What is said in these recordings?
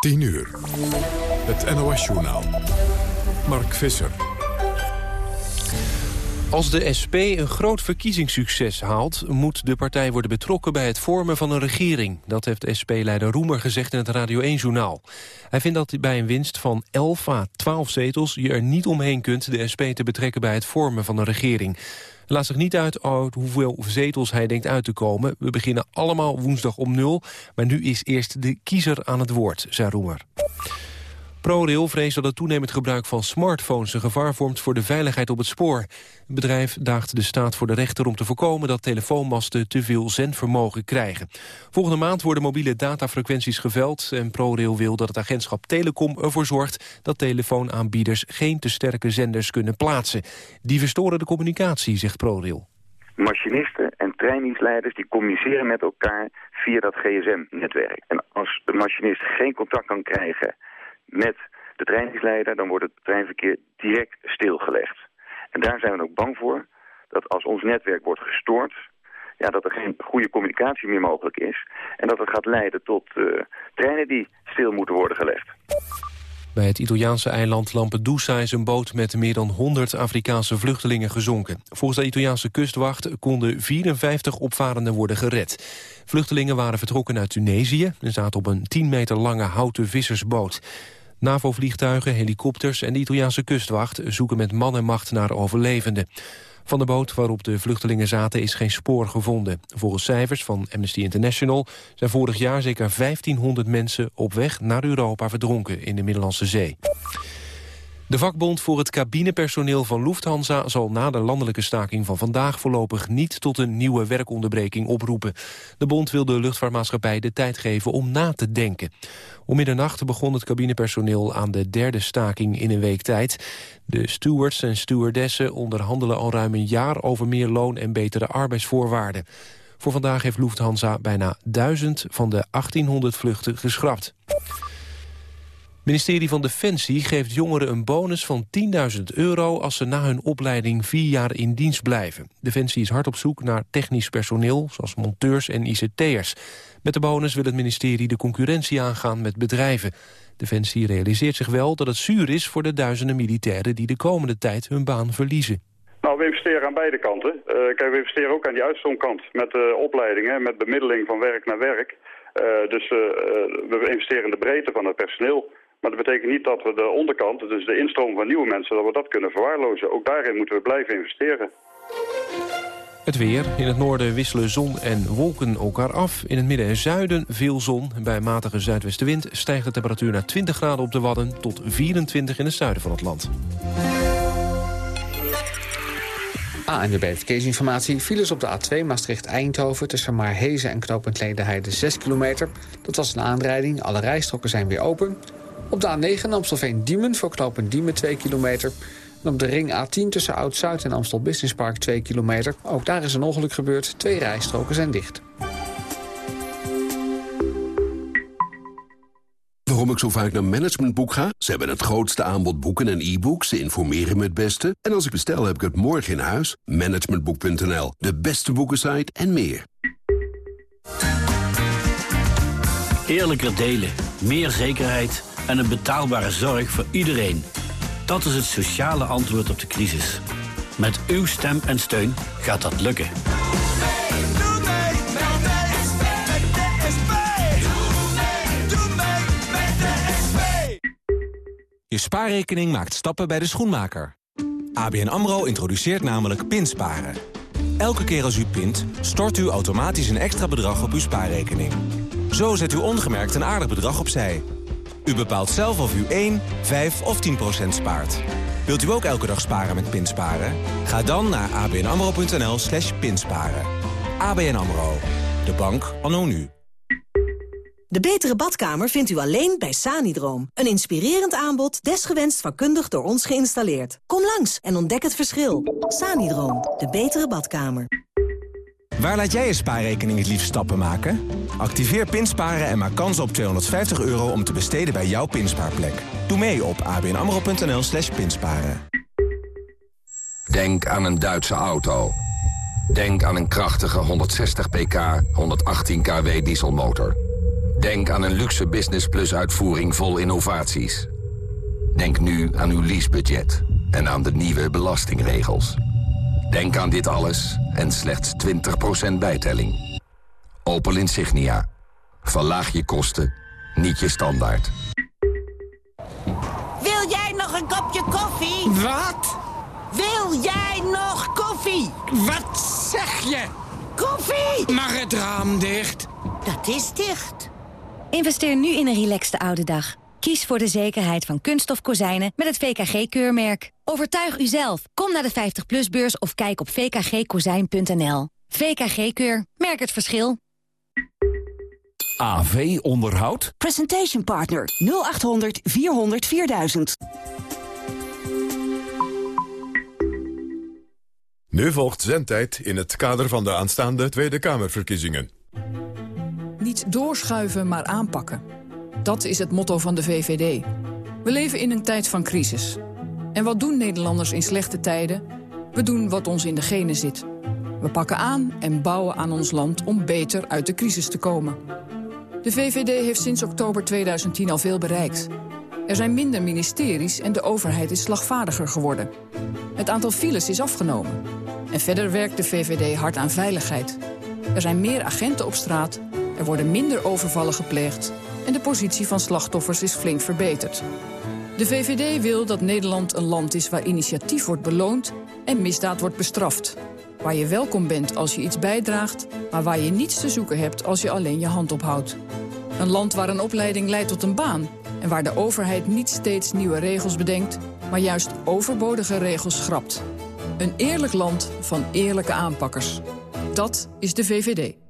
10 uur. Het NOS-journaal. Mark Visser. Als de SP een groot verkiezingssucces haalt... moet de partij worden betrokken bij het vormen van een regering. Dat heeft SP-leider Roemer gezegd in het Radio 1-journaal. Hij vindt dat bij een winst van 11 à 12 zetels... je er niet omheen kunt de SP te betrekken bij het vormen van een regering. Laat zich niet uit hoeveel zetels hij denkt uit te komen. We beginnen allemaal woensdag om nul. Maar nu is eerst de kiezer aan het woord, zei Roemer. ProRail vreest dat het toenemend gebruik van smartphones... een gevaar vormt voor de veiligheid op het spoor. Het bedrijf daagt de staat voor de rechter om te voorkomen... dat telefoonmasten te veel zendvermogen krijgen. Volgende maand worden mobiele datafrequenties geveld... en ProRail wil dat het agentschap Telecom ervoor zorgt... dat telefoonaanbieders geen te sterke zenders kunnen plaatsen. Die verstoren de communicatie, zegt ProRail. Machinisten en trainingsleiders die communiceren met elkaar via dat gsm-netwerk. En als de machinist geen contact kan krijgen met de trainingsleider, dan wordt het treinverkeer direct stilgelegd. En daar zijn we ook bang voor, dat als ons netwerk wordt gestoord, ja, dat er geen goede communicatie meer mogelijk is. En dat het gaat leiden tot uh, treinen die stil moeten worden gelegd. Bij het Italiaanse eiland Lampedusa is een boot met meer dan 100 Afrikaanse vluchtelingen gezonken. Volgens de Italiaanse kustwacht konden 54 opvarenden worden gered. Vluchtelingen waren vertrokken uit Tunesië en zaten op een 10 meter lange houten vissersboot. NAVO-vliegtuigen, helikopters en de Italiaanse kustwacht zoeken met man en macht naar overlevenden. Van de boot waarop de vluchtelingen zaten is geen spoor gevonden. Volgens cijfers van Amnesty International zijn vorig jaar zeker 1500 mensen op weg naar Europa verdronken in de Middellandse Zee. De vakbond voor het cabinepersoneel van Lufthansa zal na de landelijke staking van vandaag voorlopig niet tot een nieuwe werkonderbreking oproepen. De bond wil de luchtvaartmaatschappij de tijd geven om na te denken. Om middernacht begon het cabinepersoneel aan de derde staking in een week tijd. De stewards en stewardessen onderhandelen al ruim een jaar over meer loon en betere arbeidsvoorwaarden. Voor vandaag heeft Lufthansa bijna 1000 van de 1800 vluchten geschrapt. Ministerie van Defensie geeft jongeren een bonus van 10.000 euro... als ze na hun opleiding vier jaar in dienst blijven. Defensie is hard op zoek naar technisch personeel, zoals monteurs en ICT'ers. Met de bonus wil het ministerie de concurrentie aangaan met bedrijven. Defensie realiseert zich wel dat het zuur is voor de duizenden militairen... die de komende tijd hun baan verliezen. Nou, we investeren aan beide kanten. Uh, kijk, we investeren ook aan die uitstroomkant met uh, opleidingen, met bemiddeling van werk naar werk. Uh, dus we investeren in de breedte van het personeel. Maar dat betekent niet dat we de onderkant, dus de instroom van nieuwe mensen, dat we dat kunnen verwaarlozen. Ook daarin moeten we blijven investeren. Het weer. In het noorden wisselen zon en wolken elkaar af. In het midden en zuiden veel zon. Bij een matige zuidwestenwind stijgt de temperatuur naar 20 graden op de Wadden... tot 24 in het zuiden van het land. ANWB Verkeersinformatie. Files op de A2 Maastricht-Eindhoven... tussen Maarhezen en knooppunt Ledenheide 6 kilometer. Dat was een aanrijding. Alle rijstroken zijn weer open. Op de A9 Amstelveen-Diemen voor knooppunt Diemen 2 kilometer. En op de ring A10 tussen Oud-Zuid en Amstel Business Park 2 kilometer. Ook daar is een ongeluk gebeurd. Twee rijstroken zijn dicht. Waarom ik zo vaak naar Managementboek ga? Ze hebben het grootste aanbod boeken en e-books. Ze informeren me het beste. En als ik bestel, heb ik het morgen in huis. Managementboek.nl, de beste boekensite en meer. Eerlijker delen, meer zekerheid en een betaalbare zorg voor iedereen. Dat is het sociale antwoord op de crisis. Met uw stem en steun gaat dat lukken. Je spaarrekening maakt stappen bij de schoenmaker. ABN AMRO introduceert namelijk pinsparen. Elke keer als u pint, stort u automatisch een extra bedrag op uw spaarrekening. Zo zet u ongemerkt een aardig bedrag opzij... U bepaalt zelf of u 1, 5 of 10 procent spaart. Wilt u ook elke dag sparen met Pinsparen? Ga dan naar abnamro.nl slash pinsparen. ABN AMRO. De bank anno nu. De betere badkamer vindt u alleen bij Sanidroom. Een inspirerend aanbod, desgewenst vakkundig door ons geïnstalleerd. Kom langs en ontdek het verschil. Sanidroom, de betere badkamer. Waar laat jij je spaarrekening het liefst stappen maken? Activeer Pinsparen en maak kans op 250 euro om te besteden bij jouw pinspaarplek. Doe mee op abnamro.nl slash pinsparen. Denk aan een Duitse auto. Denk aan een krachtige 160 pk, 118 kW dieselmotor. Denk aan een luxe Business Plus uitvoering vol innovaties. Denk nu aan uw leasebudget en aan de nieuwe belastingregels. Denk aan dit alles en slechts 20% bijtelling. Opel Insignia. Verlaag je kosten, niet je standaard. Wil jij nog een kopje koffie? Wat? Wil jij nog koffie? Wat zeg je? Koffie! Mag het raam dicht? Dat is dicht. Investeer nu in een relaxte oude dag. Kies voor de zekerheid van kunststof kozijnen met het VKG-keurmerk. Overtuig uzelf. Kom naar de 50PLUS-beurs of kijk op vkgkozijn.nl. VKG-keur. Merk het verschil. AV Onderhoud? Presentation Partner 0800 400 4000. Nu volgt zendtijd in het kader van de aanstaande Tweede Kamerverkiezingen. Niet doorschuiven, maar aanpakken. Dat is het motto van de VVD. We leven in een tijd van crisis. En wat doen Nederlanders in slechte tijden? We doen wat ons in de genen zit. We pakken aan en bouwen aan ons land om beter uit de crisis te komen. De VVD heeft sinds oktober 2010 al veel bereikt. Er zijn minder ministeries en de overheid is slagvaardiger geworden. Het aantal files is afgenomen. En verder werkt de VVD hard aan veiligheid. Er zijn meer agenten op straat, er worden minder overvallen gepleegd... en de positie van slachtoffers is flink verbeterd. De VVD wil dat Nederland een land is waar initiatief wordt beloond... en misdaad wordt bestraft. Waar je welkom bent als je iets bijdraagt... maar waar je niets te zoeken hebt als je alleen je hand ophoudt. Een land waar een opleiding leidt tot een baan... en waar de overheid niet steeds nieuwe regels bedenkt... maar juist overbodige regels schrapt. Een eerlijk land van eerlijke aanpakkers. Dat is de VVD.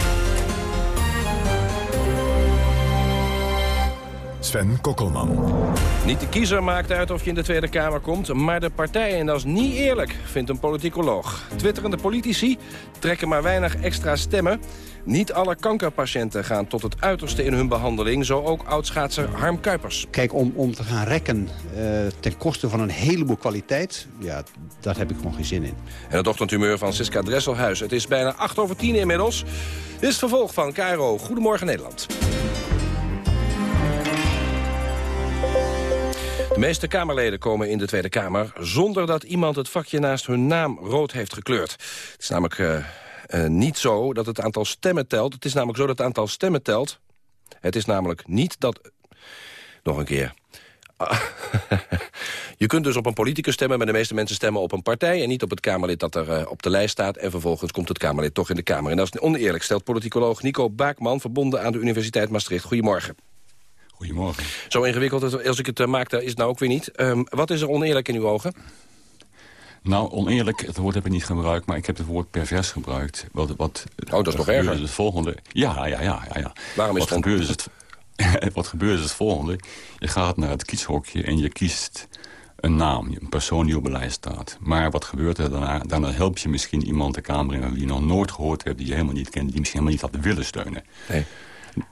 Sven Kokkelman. Niet de kiezer maakt uit of je in de Tweede Kamer komt, maar de partijen. En dat is niet eerlijk, vindt een politicoloog. Twitterende politici trekken maar weinig extra stemmen. Niet alle kankerpatiënten gaan tot het uiterste in hun behandeling. Zo ook oudschaatser Harm Kuipers. Kijk, om, om te gaan rekken uh, ten koste van een heleboel kwaliteit... ja, daar heb ik gewoon geen zin in. En het ochtendhumeur van Siska Dresselhuis. Het is bijna 8 over 10 inmiddels. Dit is het vervolg van Cairo. Goedemorgen Nederland. De meeste Kamerleden komen in de Tweede Kamer... zonder dat iemand het vakje naast hun naam rood heeft gekleurd. Het is namelijk uh, uh, niet zo dat het aantal stemmen telt. Het is namelijk zo dat het aantal stemmen telt. Het is namelijk niet dat... Nog een keer. Je kunt dus op een politicus stemmen, maar de meeste mensen stemmen op een partij... en niet op het Kamerlid dat er uh, op de lijst staat. En vervolgens komt het Kamerlid toch in de Kamer. En dat is oneerlijk, stelt politicoloog Nico Baakman... verbonden aan de Universiteit Maastricht. Goedemorgen. Goedemorgen. Zo ingewikkeld als ik het uh, maakte, is het nou ook weer niet. Um, wat is er oneerlijk in uw ogen? Nou, oneerlijk, het woord heb ik niet gebruikt... maar ik heb het woord pervers gebruikt. Wat, wat, oh, dat is nog erger. Het volgende. Ja, ja, ja. ja, ja. Waarom is wat het gebeurt is het, Wat gebeurt is het volgende. Je gaat naar het kieshokje en je kiest een naam, een persoon die op lijst staat. Maar wat gebeurt er daarna? Daarna help je misschien iemand de Kamer in... die je nog nooit gehoord hebt, die je helemaal niet kent... die misschien helemaal niet had willen steunen. Nee.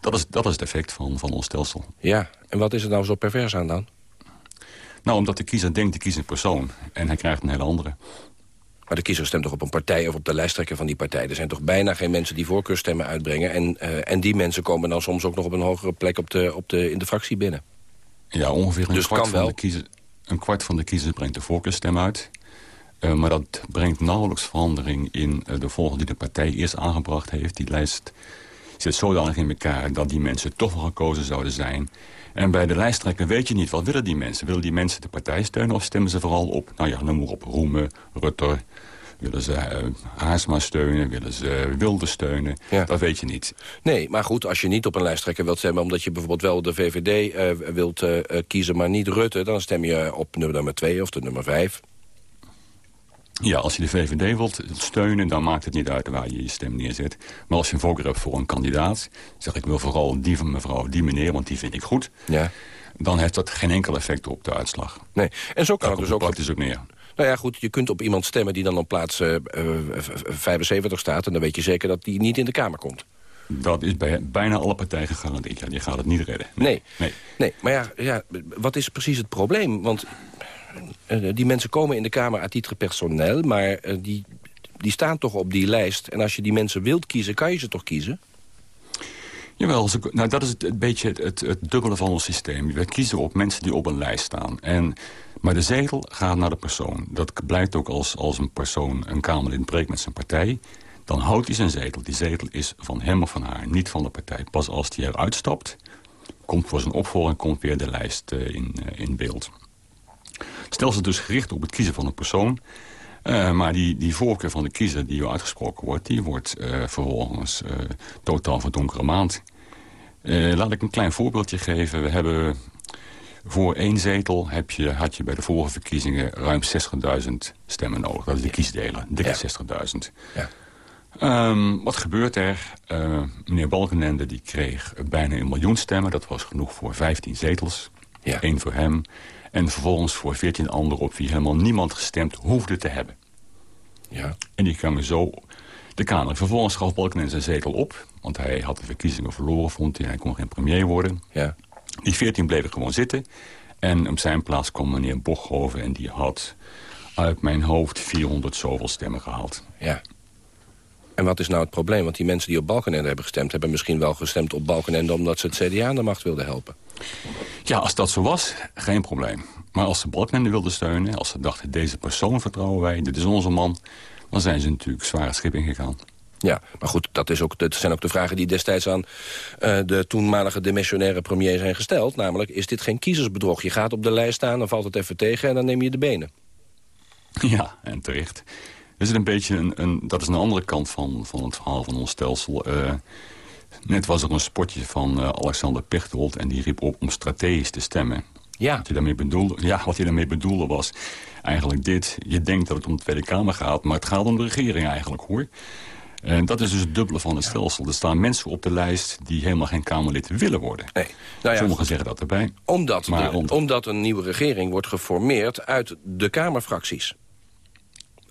Dat is, dat is het effect van, van ons stelsel. Ja, en wat is er nou zo pervers aan dan? Nou, omdat de kiezer denkt, te kiezen een persoon. En hij krijgt een hele andere. Maar de kiezer stemt toch op een partij of op de lijsttrekker van die partij? Er zijn toch bijna geen mensen die voorkeurstemmen uitbrengen. En, uh, en die mensen komen dan soms ook nog op een hogere plek op de, op de, in de fractie binnen. Ja, ongeveer een, dus kwart, van de kiezer, een kwart van de kiezers brengt de voorkeurstem uit. Uh, maar dat brengt nauwelijks verandering in uh, de volgende die de partij eerst aangebracht heeft. Die lijst zit zodanig in elkaar dat die mensen toch wel gekozen zouden zijn. En bij de lijsttrekker weet je niet, wat willen die mensen? Willen die mensen de partij steunen of stemmen ze vooral op, nou ja, noem maar op, Roemen, Rutter... Willen ze uh, Haarsma steunen? Willen ze Wilde steunen? Ja. Dat weet je niet. Nee, maar goed, als je niet op een lijsttrekker wilt stemmen... omdat je bijvoorbeeld wel de VVD uh, wilt kiezen, maar niet Rutte... dan stem je op nummer 2 of de nummer 5. Ja, als je de VVD wilt steunen, dan maakt het niet uit waar je je stem neerzet. Maar als je een voorkeur hebt voor een kandidaat... zeg ik wil vooral die van mevrouw, die meneer, want die vind ik goed... Ja. dan heeft dat geen enkel effect op de uitslag. Nee, en zo kan het dus ook... praktisch ook neer. Nou ja, goed, je kunt op iemand stemmen die dan op plaats uh, uh, 75 staat... en dan weet je zeker dat die niet in de Kamer komt. Dat is bij bijna alle partijen gegarandeerd. Ja, die gaat het niet redden. Nee, nee. nee. maar ja, ja, wat is precies het probleem? Want die mensen komen in de Kamer uit titre personeel... maar uh, die, die staan toch op die lijst. En als je die mensen wilt kiezen, kan je ze toch kiezen? Jawel, nou, dat is het, een beetje het, dubbele van ons systeem. We kiezen op mensen die op een lijst staan. En, maar de zetel gaat naar de persoon. Dat blijkt ook als, als een persoon een Kamerlid breekt met zijn partij. Dan houdt hij zijn zetel. Die zetel is van hem of van haar, niet van de partij. Pas als hij eruit stapt, komt voor zijn opvolger... komt weer de lijst uh, in, in beeld. Stel ze dus gericht op het kiezen van een persoon... Uh, maar die, die voorkeur van de kiezer die uitgesproken wordt... die wordt uh, vervolgens uh, totaal van donkere maand. laat ik een klein voorbeeldje geven. We hebben voor één zetel heb je, had je bij de vorige verkiezingen... ruim 60.000 stemmen nodig. Dat is de kiesdelen, dikke ja. 60.000. Ja. Um, wat gebeurt er? meneer Balkenende die kreeg bijna een miljoen stemmen. Dat was genoeg voor 15 zetels. Ja. Eén voor hem. En vervolgens voor 14 anderen op wie helemaal niemand gestemd hoefde te hebben. Ja. En die kwamen zo de Kamer. Vervolgens gaf Balkenende zijn zetel op. Want hij had de verkiezingen verloren, vond hij. Hij kon geen premier worden. Ja. Die 14 bleven gewoon zitten. En op zijn plaats kwam meneer Bochhoven. En die had uit mijn hoofd 400 zoveel stemmen gehaald. Ja. En wat is nou het probleem? Want die mensen die op Balkenende hebben gestemd... hebben misschien wel gestemd op Balkenende... omdat ze het CDA aan de macht wilden helpen. Ja, als dat zo was, geen probleem. Maar als ze Balkenende wilden steunen... als ze dachten, deze persoon vertrouwen wij, dit is onze man... dan zijn ze natuurlijk zware schip ingegaan. Ja, maar goed, dat, is ook, dat zijn ook de vragen die destijds aan uh, de toenmalige demissionaire premier zijn gesteld. Namelijk, is dit geen kiezersbedrog? Je gaat op de lijst staan, dan valt het even tegen en dan neem je de benen. Ja, en terecht. Er zit een beetje een, een, dat is een andere kant van, van het verhaal van ons stelsel. Uh, net was er een spotje van uh, Alexander Pechtold en die riep op om strategisch te stemmen. Ja. Wat hij daarmee bedoelde, ja, wat hij daarmee bedoelde was eigenlijk dit. Je denkt dat het om de Tweede Kamer gaat, maar het gaat om de regering eigenlijk, hoor. En dat is dus het dubbele van het stelsel. Er staan mensen op de lijst die helemaal geen Kamerlid willen worden. Nee. Nou ja, Sommigen zeggen dat erbij. Omdat, maar de, omdat een nieuwe regering wordt geformeerd uit de Kamerfracties.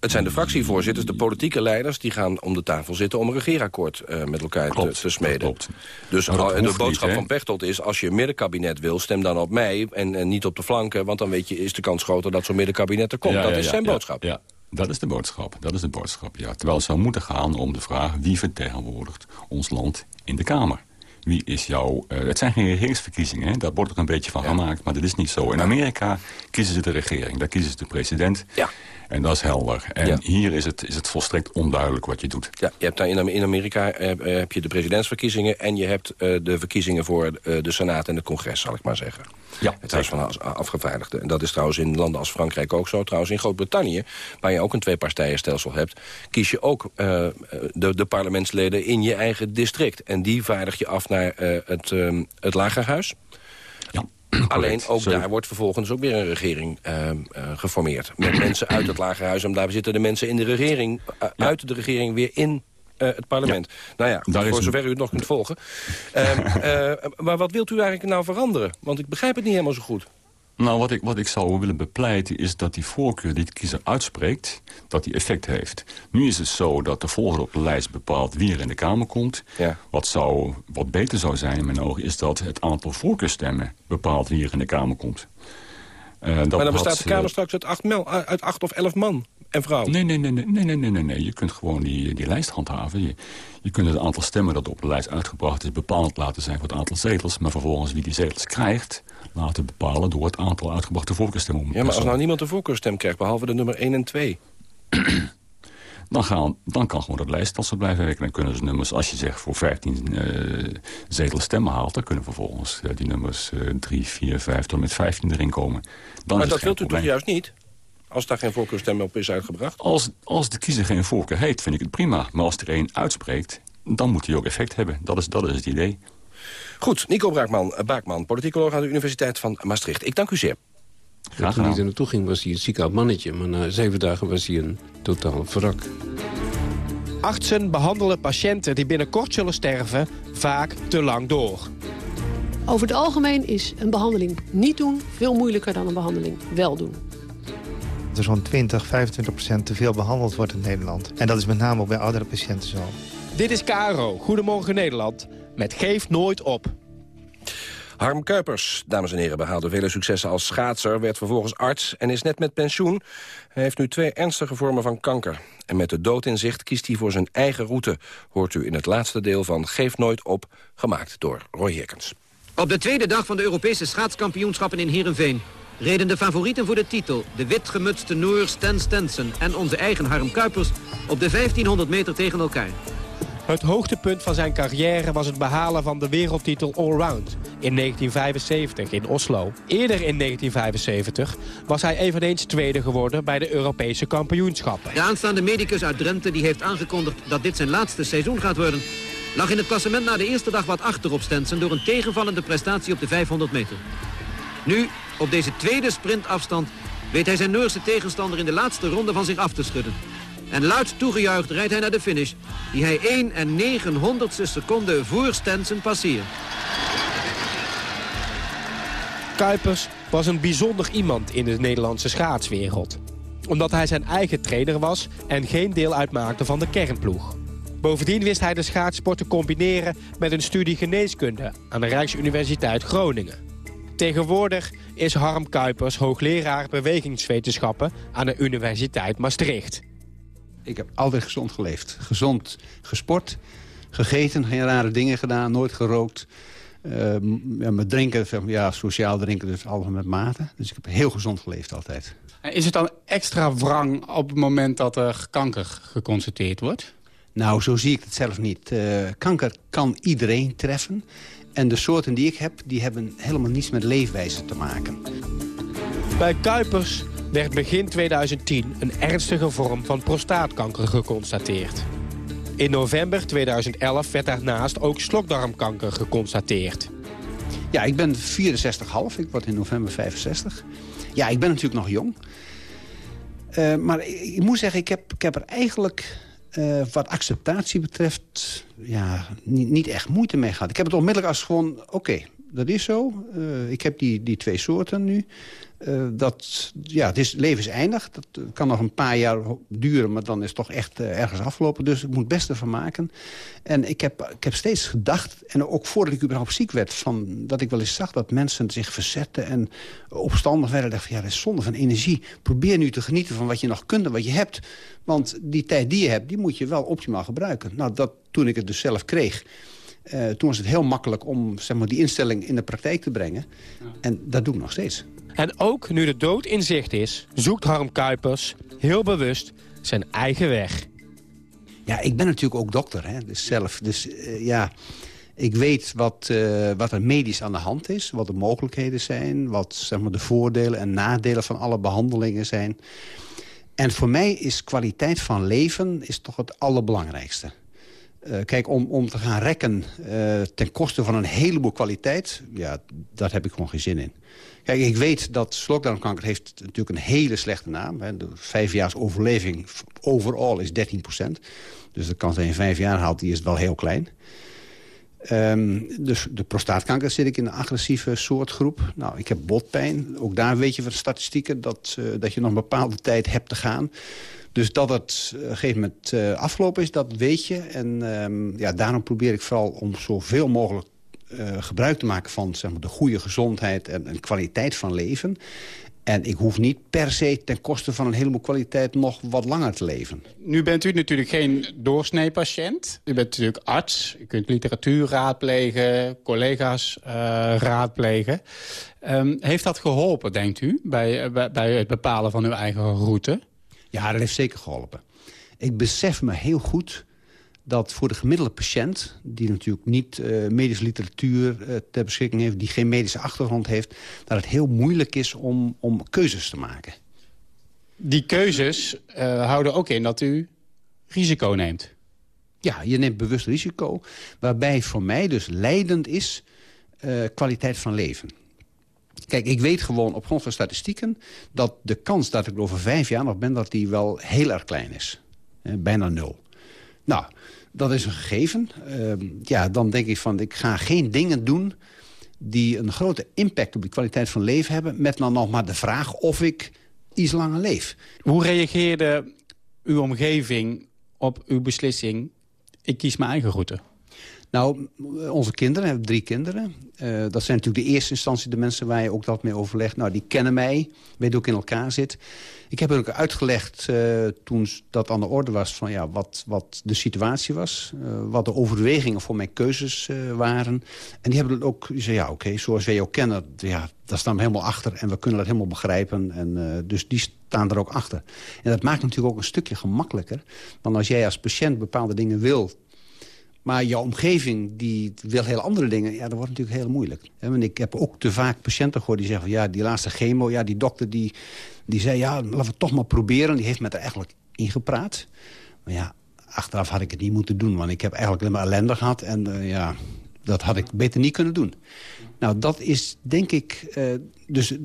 Het zijn de fractievoorzitters, de politieke leiders... die gaan om de tafel zitten om een regeerakkoord uh, met elkaar te, te, smeden. Klopt. Dus de boodschap van Pechtold is... als je een middenkabinet wil, stem dan op mij en, en, niet op de flanken... want dan weet je, is de kans groter dat zo'n middenkabinet er komt. dat is zijn boodschap. Ja, dat is de boodschap. Dat is de boodschap, ja. Terwijl het zou moeten gaan om de vraag... wie vertegenwoordigt ons land in de Kamer? Wie is jouw... Uh, het zijn geen regeringsverkiezingen, hè? daar wordt er een beetje van gemaakt... maar dat is niet zo. In Amerika kiezen ze de regering, daar kiezen ze de president... Ja. En dat is helder. En hier is het, is het volstrekt onduidelijk wat je doet. Ja, je hebt daar in, Amerika eh, eh, heb je de presidentsverkiezingen... en je hebt uh, de verkiezingen voor uh, de Senaat en het congres, zal ik maar zeggen. Ja, het Huis van Afgevaardigden. En dat is trouwens in landen als Frankrijk ook zo. Trouwens in Groot-Brittannië, waar je ook een twee-partijenstelsel hebt... kies je ook de, de, parlementsleden in je eigen district. En die vaardig je af naar het, het lagerhuis. Alleen ook daar wordt vervolgens ook weer een regering uh, uh, geformeerd. Met mensen uit het lagerhuis. En daar zitten de mensen in de regering, uh, uit de regering weer in het parlement. Nou ja, daar voor zover u het nog kunt volgen. Ehm, maar wat wilt u eigenlijk nou veranderen? Want ik begrijp het niet helemaal zo goed. Nou, wat ik, wat ik zou willen bepleiten is dat die voorkeur die de kiezer uitspreekt... dat die effect heeft. Nu is het zo dat de volgende op de lijst bepaalt wie er in de Kamer komt. Ja. Wat, zou, wat beter zou zijn in mijn ogen is dat het aantal voorkeurstemmen bepaalt wie er in de Kamer komt. Uh, maar dan bestaat de Kamer straks uit acht, uit acht of elf man en vrouwen. Nee, nee, nee, nee, nee, nee, nee, nee. Je kunt gewoon die, die lijst handhaven. Je, je kunt het aantal stemmen dat op de lijst uitgebracht is... bepaald laten zijn voor het aantal zetels. Maar vervolgens wie die zetels krijgt laten bepalen door het aantal uitgebrachte voorkeurstemmen. Ja, maar als nou niemand een voorkeurstem krijgt, behalve de nummer 1 en 2... dan, gaan, dan kan gewoon dat lijststelsel blijven werken. Dan kunnen ze nummers, als je zegt voor 15 uh, zetels stemmen haalt... dan kunnen vervolgens uh, die nummers uh, 3, 4, 5 tot met 15 erin komen. Dan maar dat wilt u toch juist niet? Als daar geen voorkeurstem op is uitgebracht? Als, als de kiezer geen voorkeur heeft, vind ik het prima. Maar als er één uitspreekt, dan moet hij ook effect hebben. Dat is, dat is het idee. Goed, Nico Braakman, eh, Baakman, politicoloog aan de Universiteit van Maastricht. Ik dank u zeer. Graag Toen hij er naartoe ging was hij een ziek oud mannetje. Maar na zeven dagen was hij een totaal verrak. Artsen behandelen patiënten die binnenkort zullen sterven vaak te lang door. Over het algemeen is een behandeling niet doen veel moeilijker dan een behandeling wel doen. Er zo'n 20, 25 procent te veel behandeld wordt in Nederland. En dat is met name ook bij oudere patiënten zo. Dit is Caro, Goedemorgen Nederland, met Geef Nooit Op. Harm Kuipers, dames en heren, behaalde vele successen als schaatser... werd vervolgens arts en is net met pensioen. Hij heeft nu twee ernstige vormen van kanker. En met de dood in zicht kiest hij voor zijn eigen route. Hoort u in het laatste deel van Geef Nooit Op, gemaakt door Roy Herkens. Op de tweede dag van de Europese schaatskampioenschappen in Heerenveen... reden de favorieten voor de titel, de witgemutste Noor Sten Stensen... en onze eigen Harm Kuipers op de 1500 meter tegen elkaar. Het hoogtepunt van zijn carrière was het behalen van de wereldtitel Allround in 1975 in Oslo. Eerder in 1975 was hij eveneens tweede geworden bij de Europese kampioenschappen. De aanstaande medicus uit Drenthe die heeft aangekondigd dat dit zijn laatste seizoen gaat worden... lag in het klassement na de eerste dag wat achter op Stensen... door een tegenvallende prestatie op de 500 meter. Nu, op deze tweede sprintafstand, weet hij zijn Noorse tegenstander in de laatste ronde van zich af te schudden. En luid toegejuicht rijdt hij naar de finish, die hij 1 en 900ste seconde voor Stensen passeert. Kuipers was een bijzonder iemand in de Nederlandse schaatswereld. Omdat hij zijn eigen trainer was en geen deel uitmaakte van de kernploeg. Bovendien wist hij de schaatsport te combineren met een studie geneeskunde aan de Rijksuniversiteit Groningen. Tegenwoordig is Harm Kuipers hoogleraar bewegingswetenschappen aan de Universiteit Maastricht. Ik heb altijd gezond geleefd. Gezond gesport, gegeten, geen rare dingen gedaan, nooit gerookt. Uh, ja, met drinken, ja, sociaal drinken, dus alles met mate. Dus ik heb heel gezond geleefd altijd. Is het dan extra wrang op het moment dat er kanker geconstateerd wordt? Nou, zo zie ik het zelf niet. Uh, kanker kan iedereen treffen. En de soorten die ik heb, die hebben helemaal niets met leefwijze te maken. Bij Kuipers werd begin 2010 een ernstige vorm van prostaatkanker geconstateerd. In november 2011 werd daarnaast ook slokdarmkanker geconstateerd. Ja, ik ben 64,5. Ik word in november 65. Ja, ik ben natuurlijk nog jong. Uh, maar ik, moet zeggen, ik heb, ik heb er eigenlijk... Uh, wat acceptatie betreft, ja, niet, niet, echt moeite mee gehad. Ik heb het onmiddellijk als gewoon, oké, dat is zo. Uh, ik heb die, die twee soorten nu. Uh, dat, ja, het is, leven is eindig. Dat kan nog een paar jaar duren, maar dan is het toch echt uh, ergens afgelopen. Dus ik moet het beste van maken. En ik heb, ik heb steeds gedacht, en ook voordat ik überhaupt ziek werd... Van, dat ik wel eens zag dat mensen zich verzetten en opstandig werden. dacht van, ja, dat is zonde van energie. Probeer nu te genieten van wat je nog kunt en wat je hebt. Want die tijd die je hebt, die moet je wel optimaal gebruiken. Nou, dat, toen ik het dus zelf kreeg... Uh, toen was het heel makkelijk om zeg maar, die instelling in de praktijk te brengen. En dat doe ik nog steeds. En ook nu de dood in zicht is, zoekt Harm Kuipers heel bewust zijn eigen weg. Ja, ik ben natuurlijk ook dokter, hè, dus zelf. Dus uh, ja, ik weet wat, uh, wat er medisch aan de hand is, wat de mogelijkheden zijn... wat zeg maar, de voordelen en nadelen van alle behandelingen zijn. En voor mij is kwaliteit van leven is toch het allerbelangrijkste. Uh, kijk, om, om te gaan rekken uh, ten koste van een heleboel kwaliteit... ja, daar heb ik gewoon geen zin in. Kijk, ik weet dat slokdarmkanker heeft natuurlijk een hele slechte naam. Hè. De vijfjaars overleving overal is 13 procent. Dus de kans dat je vijf jaar haalt, die is wel heel klein. Um, dus de prostaatkanker zit ik in een agressieve soortgroep. Nou, ik heb botpijn. Ook daar weet je van de statistieken dat, uh, dat je nog een bepaalde tijd hebt te gaan. Dus dat het op een gegeven moment uh, afgelopen is, dat weet je. En um, ja, daarom probeer ik vooral om zoveel mogelijk uh, gebruik te maken van zeg maar, de goede gezondheid en, kwaliteit van leven. En ik hoef niet per se ten koste van een heleboel kwaliteit nog wat langer te leven. Nu bent u natuurlijk geen doorsnee-patiënt. U bent natuurlijk arts. U kunt literatuur raadplegen, collega's raadplegen. Um, heeft dat geholpen, denkt u, bij, bij het bepalen van uw eigen route? Ja, dat heeft zeker geholpen. Ik besef me heel goed dat voor de gemiddelde patiënt... die natuurlijk niet uh, medische literatuur uh, ter beschikking heeft... die geen medische achtergrond heeft... dat het heel moeilijk is om, om keuzes te maken. Die keuzes uh, houden ook in dat u risico neemt. Ja, je neemt bewust risico. Waarbij voor mij dus leidend is kwaliteit van leven. Kijk, ik weet gewoon op grond van statistieken... dat de kans dat ik er over vijf jaar nog ben... dat die wel heel erg klein is. bijna nul. Nou, dat is een gegeven. Uh, ja, dan denk ik van, ik ga geen dingen doen die een grote impact op de kwaliteit van leven hebben... met dan nog maar de vraag of ik iets langer leef. Hoe reageerde uw omgeving op uw beslissing... ik kies mijn eigen route? Nou, onze kinderen, hebben drie kinderen. Uh, dat zijn natuurlijk de eerste instantie de mensen waar je ook dat mee overlegt. Nou, die kennen mij, weten hoe ik in elkaar zit. Ik heb ook uitgelegd uh, toen dat aan de orde was... van ja, wat, wat de situatie was, uh, wat de overwegingen voor mijn keuzes waren. En die hebben het ook gezegd, ja, oké, zoals wij jou kennen... Ja, daar staan we helemaal achter en we kunnen dat helemaal begrijpen. En, dus die staan er ook achter. En dat maakt natuurlijk ook een stukje gemakkelijker. Want als jij als patiënt bepaalde dingen wil maar jouw omgeving die wil heel andere dingen. Ja, dat wordt natuurlijk heel moeilijk. Want ik heb ook te vaak patiënten gehoord die zeggen... Van, ja, die laatste chemo, ja, die dokter die, die zei... ja, laten we het toch maar proberen. Die heeft met er eigenlijk ingepraat. Maar ja, achteraf had ik het niet moeten doen. Want ik heb eigenlijk alleen maar ellende gehad. En uh, ja, dat had ik beter niet kunnen doen. Nou, dat is denk ik... Uh, dus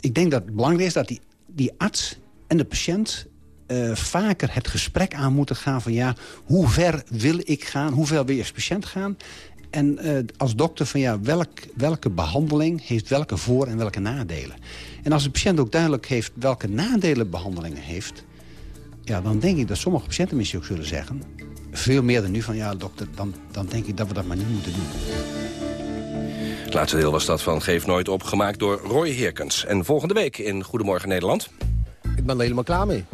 ik denk dat het belangrijk is dat die, die arts en de patiënt uh, vaker het gesprek aan moeten gaan van... ja, hoe ver wil ik gaan, hoe ver wil je als patiënt gaan... En uh, als dokter van ja, welk, welke behandeling heeft welke voor- en welke nadelen. En als de patiënt ook duidelijk heeft welke nadelen behandelingen heeft... Ja, dan denk ik dat sommige patiënten misschien ook zullen zeggen... veel meer dan nu van ja, dokter, dan, dan denk ik dat we dat maar niet moeten doen. Het laatste deel was dat van Geef Nooit Op, gemaakt door Roy Heerkens. En volgende week in Goedemorgen Nederland... Ik ben er helemaal klaar mee.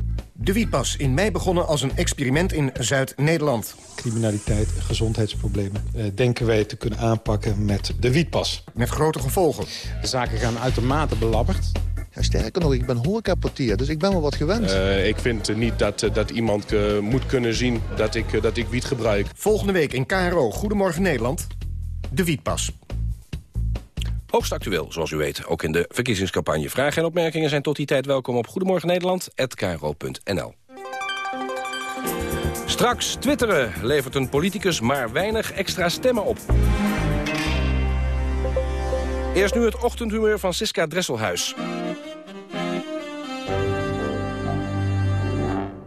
De Wietpas, in mei begonnen als een experiment in Zuid-Nederland. Criminaliteit, gezondheidsproblemen eh, denken wij te kunnen aanpakken met de Wietpas. Met grote gevolgen. De zaken gaan uitermate belabberd. Ja, sterker nog, ik ben horecaportier, dus ik ben wel wat gewend. Uh, ik vind niet dat, uh, dat iemand uh, moet kunnen zien dat ik, dat ik wiet gebruik. Volgende week in KRO Goedemorgen Nederland, de Wietpas. Hoogst actueel, zoals u weet, ook in de verkiezingscampagne. Vragen en opmerkingen zijn tot die tijd welkom op Goedemorgen Nederland@kro.nl. Straks twitteren levert een politicus maar weinig extra stemmen op. Eerst nu het ochtendhumeur van Siska Dresselhuis.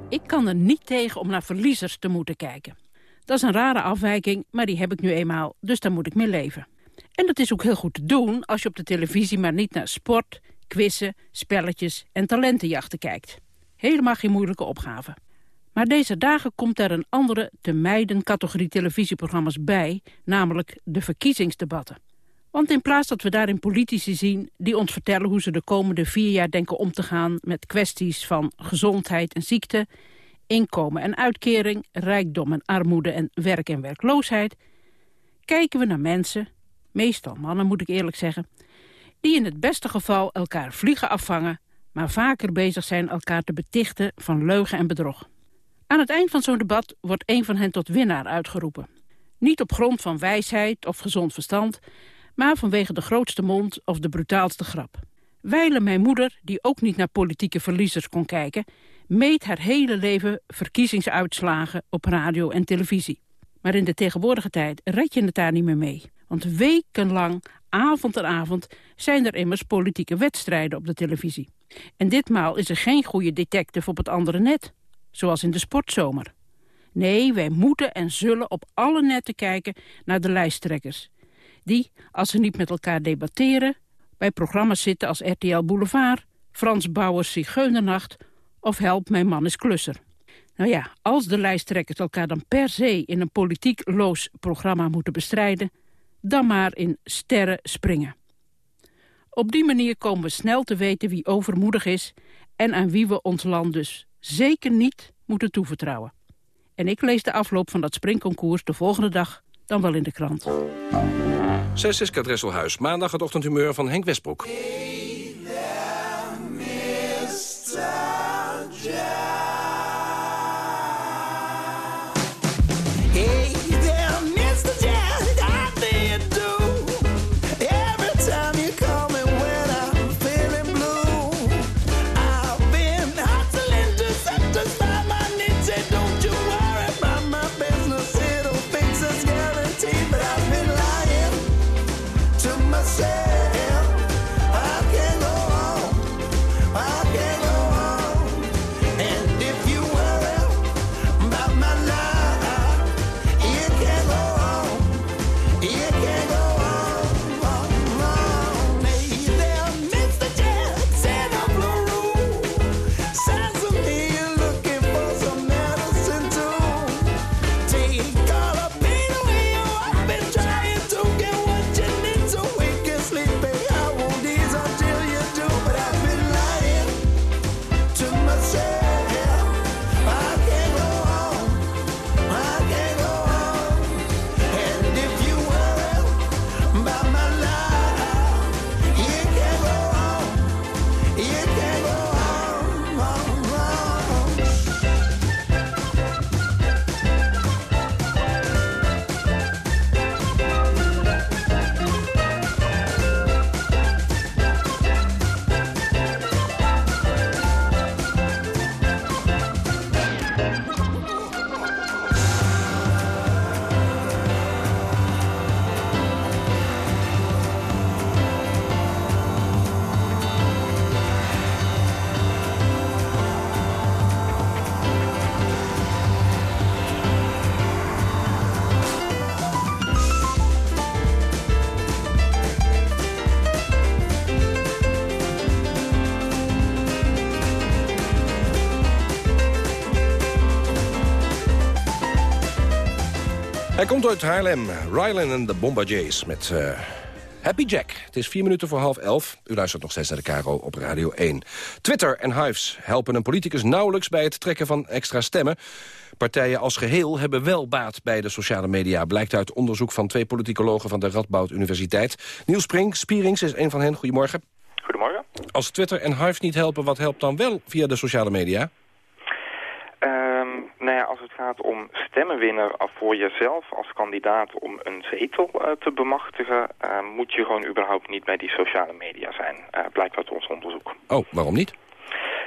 Ik kan er niet tegen om naar verliezers te moeten kijken. Dat is een rare afwijking, maar die heb ik nu eenmaal, dus daar moet ik mee leven. En dat is ook heel goed te doen als je op de televisie maar niet naar sport, quizzen, spelletjes en talentenjachten kijkt. Helemaal geen moeilijke opgave. Maar deze dagen komt er een andere te mijden categorie televisieprogramma's bij, namelijk de verkiezingsdebatten. Want in plaats dat we daarin politici zien die ons vertellen hoe ze de komende vier jaar denken om te gaan met kwesties van gezondheid en ziekte, inkomen en uitkering, rijkdom en armoede en werk en werkloosheid, kijken we naar mensen meestal mannen moet ik eerlijk zeggen, die in het beste geval elkaar vliegen afvangen, maar vaker bezig zijn elkaar te betichten van leugen en bedrog. Aan het eind van zo'n debat wordt een van hen tot winnaar uitgeroepen. Niet op grond van wijsheid of gezond verstand, maar vanwege de grootste mond of de brutaalste grap. Wijlen mijn moeder, die ook niet naar politieke verliezers kon kijken, meet haar hele leven verkiezingsuitslagen op radio en televisie. Maar in de tegenwoordige tijd red je het daar niet meer mee. Want wekenlang, avond en avond, zijn er immers politieke wedstrijden op de televisie. En ditmaal is er geen goede detective op het andere net. Zoals in de sportzomer. Nee, wij moeten en zullen op alle netten kijken naar de lijsttrekkers. Die, als ze niet met elkaar debatteren, bij programma's zitten als RTL Boulevard, Frans Bauers Zigeunernacht of Help, mijn man is klusser. Nou ja, als de lijsttrekkers elkaar dan per se in een politiekloos programma moeten bestrijden, dan maar in sterren springen. Op die manier komen we snel te weten wie overmoedig is... en aan wie we ons land dus zeker niet moeten toevertrouwen. En ik lees de afloop van dat springconcours de volgende dag dan wel in de krant. Zes is Dresselhuis, maandag het ochtendhumeur van Henk Westbroek. Komt uit Haarlem. Rylan en de Bombardiers met uh, Happy Jack. Het is vier minuten voor half elf. U luistert nog steeds naar de Caro op Radio 1. Twitter en Hives helpen een politicus nauwelijks bij het trekken van extra stemmen. Partijen als geheel hebben wel baat bij de sociale media... blijkt uit onderzoek van twee politicologen van de Radboud Universiteit. Niels Spring, Spierings is een van hen. Goedemorgen. Goedemorgen. Als Twitter en Hives niet helpen, wat helpt dan wel via de sociale media? Nou ja, als het gaat om stemmen winnen voor jezelf als kandidaat om een zetel uh, te bemachtigen, uh, moet je gewoon überhaupt niet bij die sociale media zijn, uh, blijkt uit ons onderzoek. Oh, waarom niet?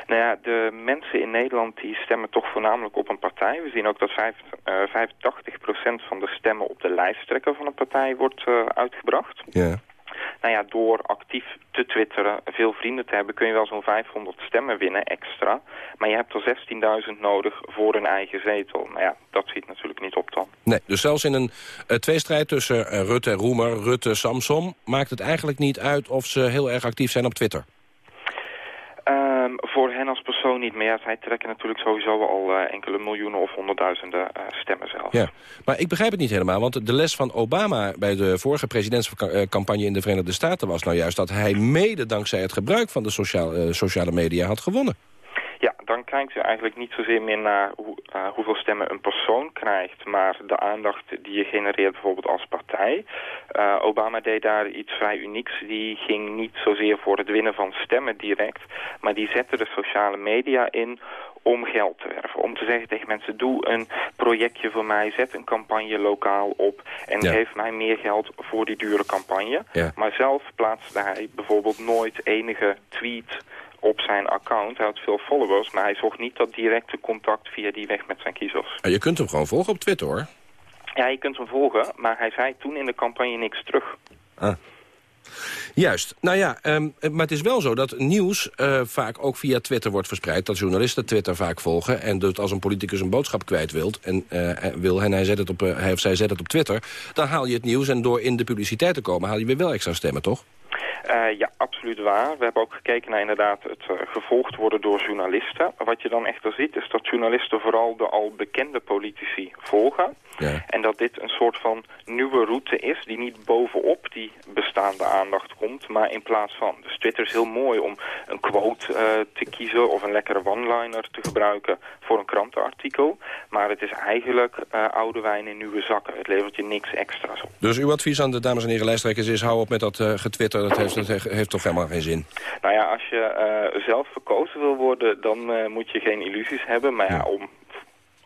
Nou ja, de mensen in Nederland die stemmen toch voornamelijk op een partij. We zien ook dat 5, 85% van de stemmen op de lijsttrekker van een partij wordt uitgebracht. Ja. Nou ja, door actief te twitteren, veel vrienden te hebben... kun je wel zo'n 500 stemmen winnen extra. Maar je hebt er 16.000 nodig voor een eigen zetel. Nou ja, dat ziet natuurlijk niet op dan. Nee, dus zelfs in een uh, tweestrijd tussen uh, Rutte en Roemer, Rutte, Samsom... maakt het eigenlijk niet uit of ze heel erg actief zijn op Twitter? Um, voor hen als persoon niet meer. Zij trekken natuurlijk sowieso al uh, enkele miljoenen of honderdduizenden uh, stemmen zelf. Ja, maar ik begrijp het niet helemaal. Want de les van Obama bij de vorige presidentscampagne in de Verenigde Staten was nou juist... dat hij mede dankzij het gebruik van de sociale media had gewonnen. Dan kijkt u eigenlijk niet zozeer meer naar hoe, uh, hoeveel stemmen een persoon krijgt... maar de aandacht die je genereert bijvoorbeeld als partij. Uh, Obama deed daar iets vrij unieks. Die ging niet zozeer voor het winnen van stemmen direct... maar die zette de sociale media in om geld te werven. Om te zeggen tegen mensen, doe een projectje voor mij, zet een campagne lokaal op... en ja. geef mij meer geld voor die dure campagne. Ja. Maar zelf plaatste hij bijvoorbeeld nooit enige tweet op zijn account. Hij had veel followers, maar hij zocht niet dat directe contact via die weg met zijn kiezers. Je kunt hem gewoon volgen op Twitter, hoor. Ja, je kunt hem volgen, maar hij zei toen in de campagne niks terug. Ah. Juist. Nou ja, um, maar het is wel zo dat nieuws uh, vaak ook via Twitter wordt verspreid. Dat journalisten Twitter vaak volgen. En dus als een politicus een boodschap kwijt wilt, en, uh, wil en hij, zet het op, uh, hij of zij zet het op Twitter... dan haal je het nieuws en door in de publiciteit te komen haal je weer wel extra stemmen, toch? Uh, ja, absoluut waar. We hebben ook gekeken naar inderdaad het uh, gevolgd worden door journalisten. Wat je dan echter ziet is dat journalisten vooral de al bekende politici volgen. Ja. En dat dit een soort van nieuwe route is die niet bovenop die bestaande aandacht komt, maar in plaats van. Dus Twitter is heel mooi om een quote uh, te kiezen of een lekkere one-liner te gebruiken voor een krantenartikel. Maar het is eigenlijk oude wijn in nieuwe zakken. Het levert je niks extra's op. Dus uw advies aan de dames en heren lijsttrekkers is hou op met dat getwitter. Dat heeft, dat heeft toch helemaal geen zin? Nou ja, als je uh, zelf verkozen wil worden, dan uh, moet je geen illusies hebben. Maar ja, om